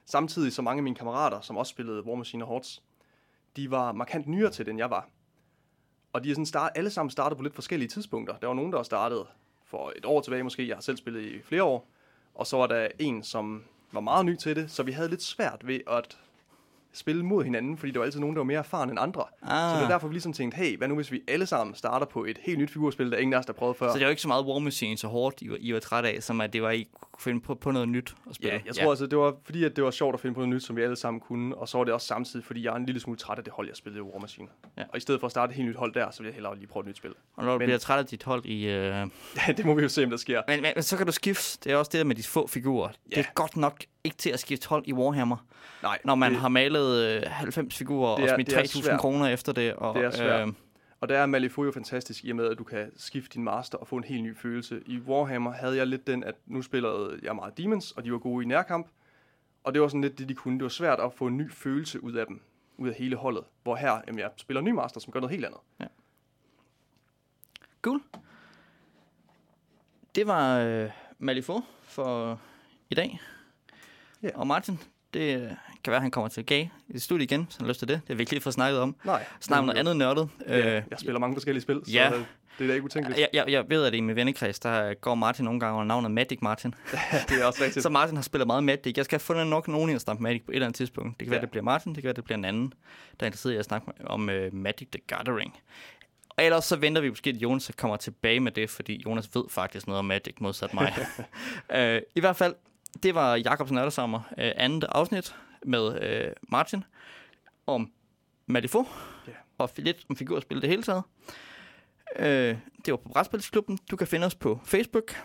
Samtidig så mange af mine kammerater, som også spillede War Machine og Hordes, de var markant nyere til det, end jeg var. Og de er sådan start, alle sammen startet på lidt forskellige tidspunkter. Der var nogen, der startede for et år tilbage måske. Jeg har selv spillet i flere år. Og så var der en, som var meget ny til det, så vi havde lidt svært ved at spille mod hinanden, fordi der var altid nogen, der var mere erfaren end andre. Ah. Så det er derfor, vi ligesom tænkte, hey, hvad nu hvis vi alle sammen starter på et helt nyt figurspil, der ingen af os, der prøvede før? Så det er jo ikke så meget War Machines og Horde, I var, I var træt af, som at det var, I finde på, på noget nyt at spille. Ja, jeg tror ja. altså, det var fordi, at det var sjovt at finde på noget nyt, som vi alle sammen kunne, og så var det også samtidig, fordi jeg er en lille smule træt af det hold, jeg spillede i War Machine. Ja. Og i stedet for at starte et helt nyt hold der, så vil jeg hellere lige prøve et nyt spil. Og når du Men- bliver træt af dit hold i... Øh... det må vi jo se, om der sker. Men, men, men, så kan du skifte. Det er også det der med de få figurer. Det Ja. er godt nok ikke til at skifte hold i Warhammer. Nej, Når man det, har malet øh, 90 figurer Det og er- smidt det er 3.000 svært. kroner efter det. Og, Det er svært. Øh, Og der er Malifaux jo fantastisk i og med, at du kan skifte din master og få en helt ny følelse. I Warhammer havde jeg lidt den, at nu spillede jeg meget Demons, og de var gode i nærkamp. Og det var sådan lidt det, de kunne. Det var svært at få en ny følelse ud af dem, ud af hele holdet. Hvor her, jamen, jeg spiller en ny master, som gør noget helt andet. cool. Det var øh, Malifaux for i dag. Ja. Og Martin, det kan være, at han kommer til Gay i studiet igen, hvis han har lyst til det. Det er vigtigt at få snakket om. Nej. Snakke om noget andet nørdet. Ja, Øh, jeg spiller mange forskellige spil, så det, det er da ikke utænkeligt. jeg, jeg, jeg ved, at i min vennekreds, der går Martin nogle gange under navnet Magic Martin. det er også rigtigt. Så Martin har spillet meget Magic. Jeg skal have fundet nok nogen i at snakke Magic på et eller andet tidspunkt. Det kan være, Ja. det bliver Martin, det kan være, det bliver en anden, der er interesseret i at snakke om uh, Magic the Gathering. Og ellers så venter vi måske, at Jonas kommer tilbage med det, fordi Jonas ved faktisk noget om Magic, modsat mig. uh, I hvert fald, det var Jakobs Nørdesommer uh, andet afsnit med uh, Martin om Malifaux Ja. og lidt om figurspil det hele taget. Øh, det var på Brætspilsklubben. Du kan finde os på Facebook.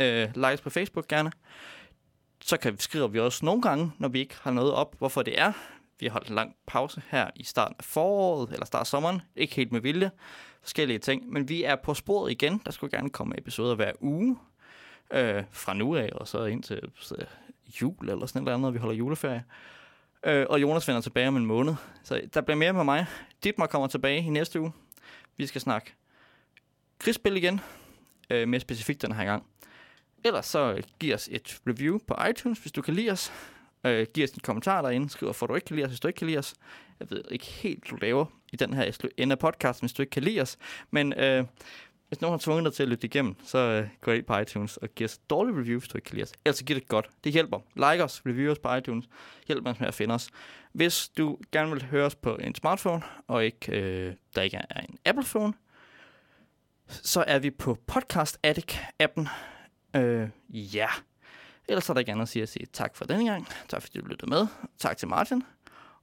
Øh, like os på Facebook gerne. Så kan, skriver vi også nogle gange, når vi ikke har noget op, hvorfor det er. Vi har holdt en lang pause her i starten af foråret, eller start af sommeren. Ikke helt med vilje. Forskellige ting. Men vi er på sporet igen. Der skulle gerne komme episoder hver uge. Øh, fra nu af, og så ind til så, jul eller sådan noget andet, når vi holder juleferie. Øh, og Jonas vender tilbage om en måned. Så der bliver mere med mig. Dietmar kommer tilbage i næste uge. Vi skal snakke krigsspil igen. Øh, mere specifikt den her gang. Ellers så giv os et review på iTunes, hvis du kan lide os. Øh, giv os en kommentar derinde. Skriv, for du ikke kan lide os, hvis du ikke kan lide os. Jeg ved ikke helt, hvad du laver i den her ende af podcasten, hvis du ikke kan lide os. Men øh, hvis nogen har tvunget dig til at lytte igennem, så øh, gå ind på iTunes og giv os et dårligt review, hvis du ikke kan lide os. Ellers giv det godt. Det hjælper. Like os, review os på iTunes. Hjælp os med at finde os. Hvis du gerne vil høre os på en smartphone, og ikke øh, der ikke er en Apple-phone, så er vi på Podcast Addict-appen. Øh, ja. Ellers er der ikke andet at sige at sige tak for denne gang. Tak fordi du lyttede med. Tak til Martin.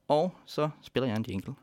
Og så spiller jeg en jingle.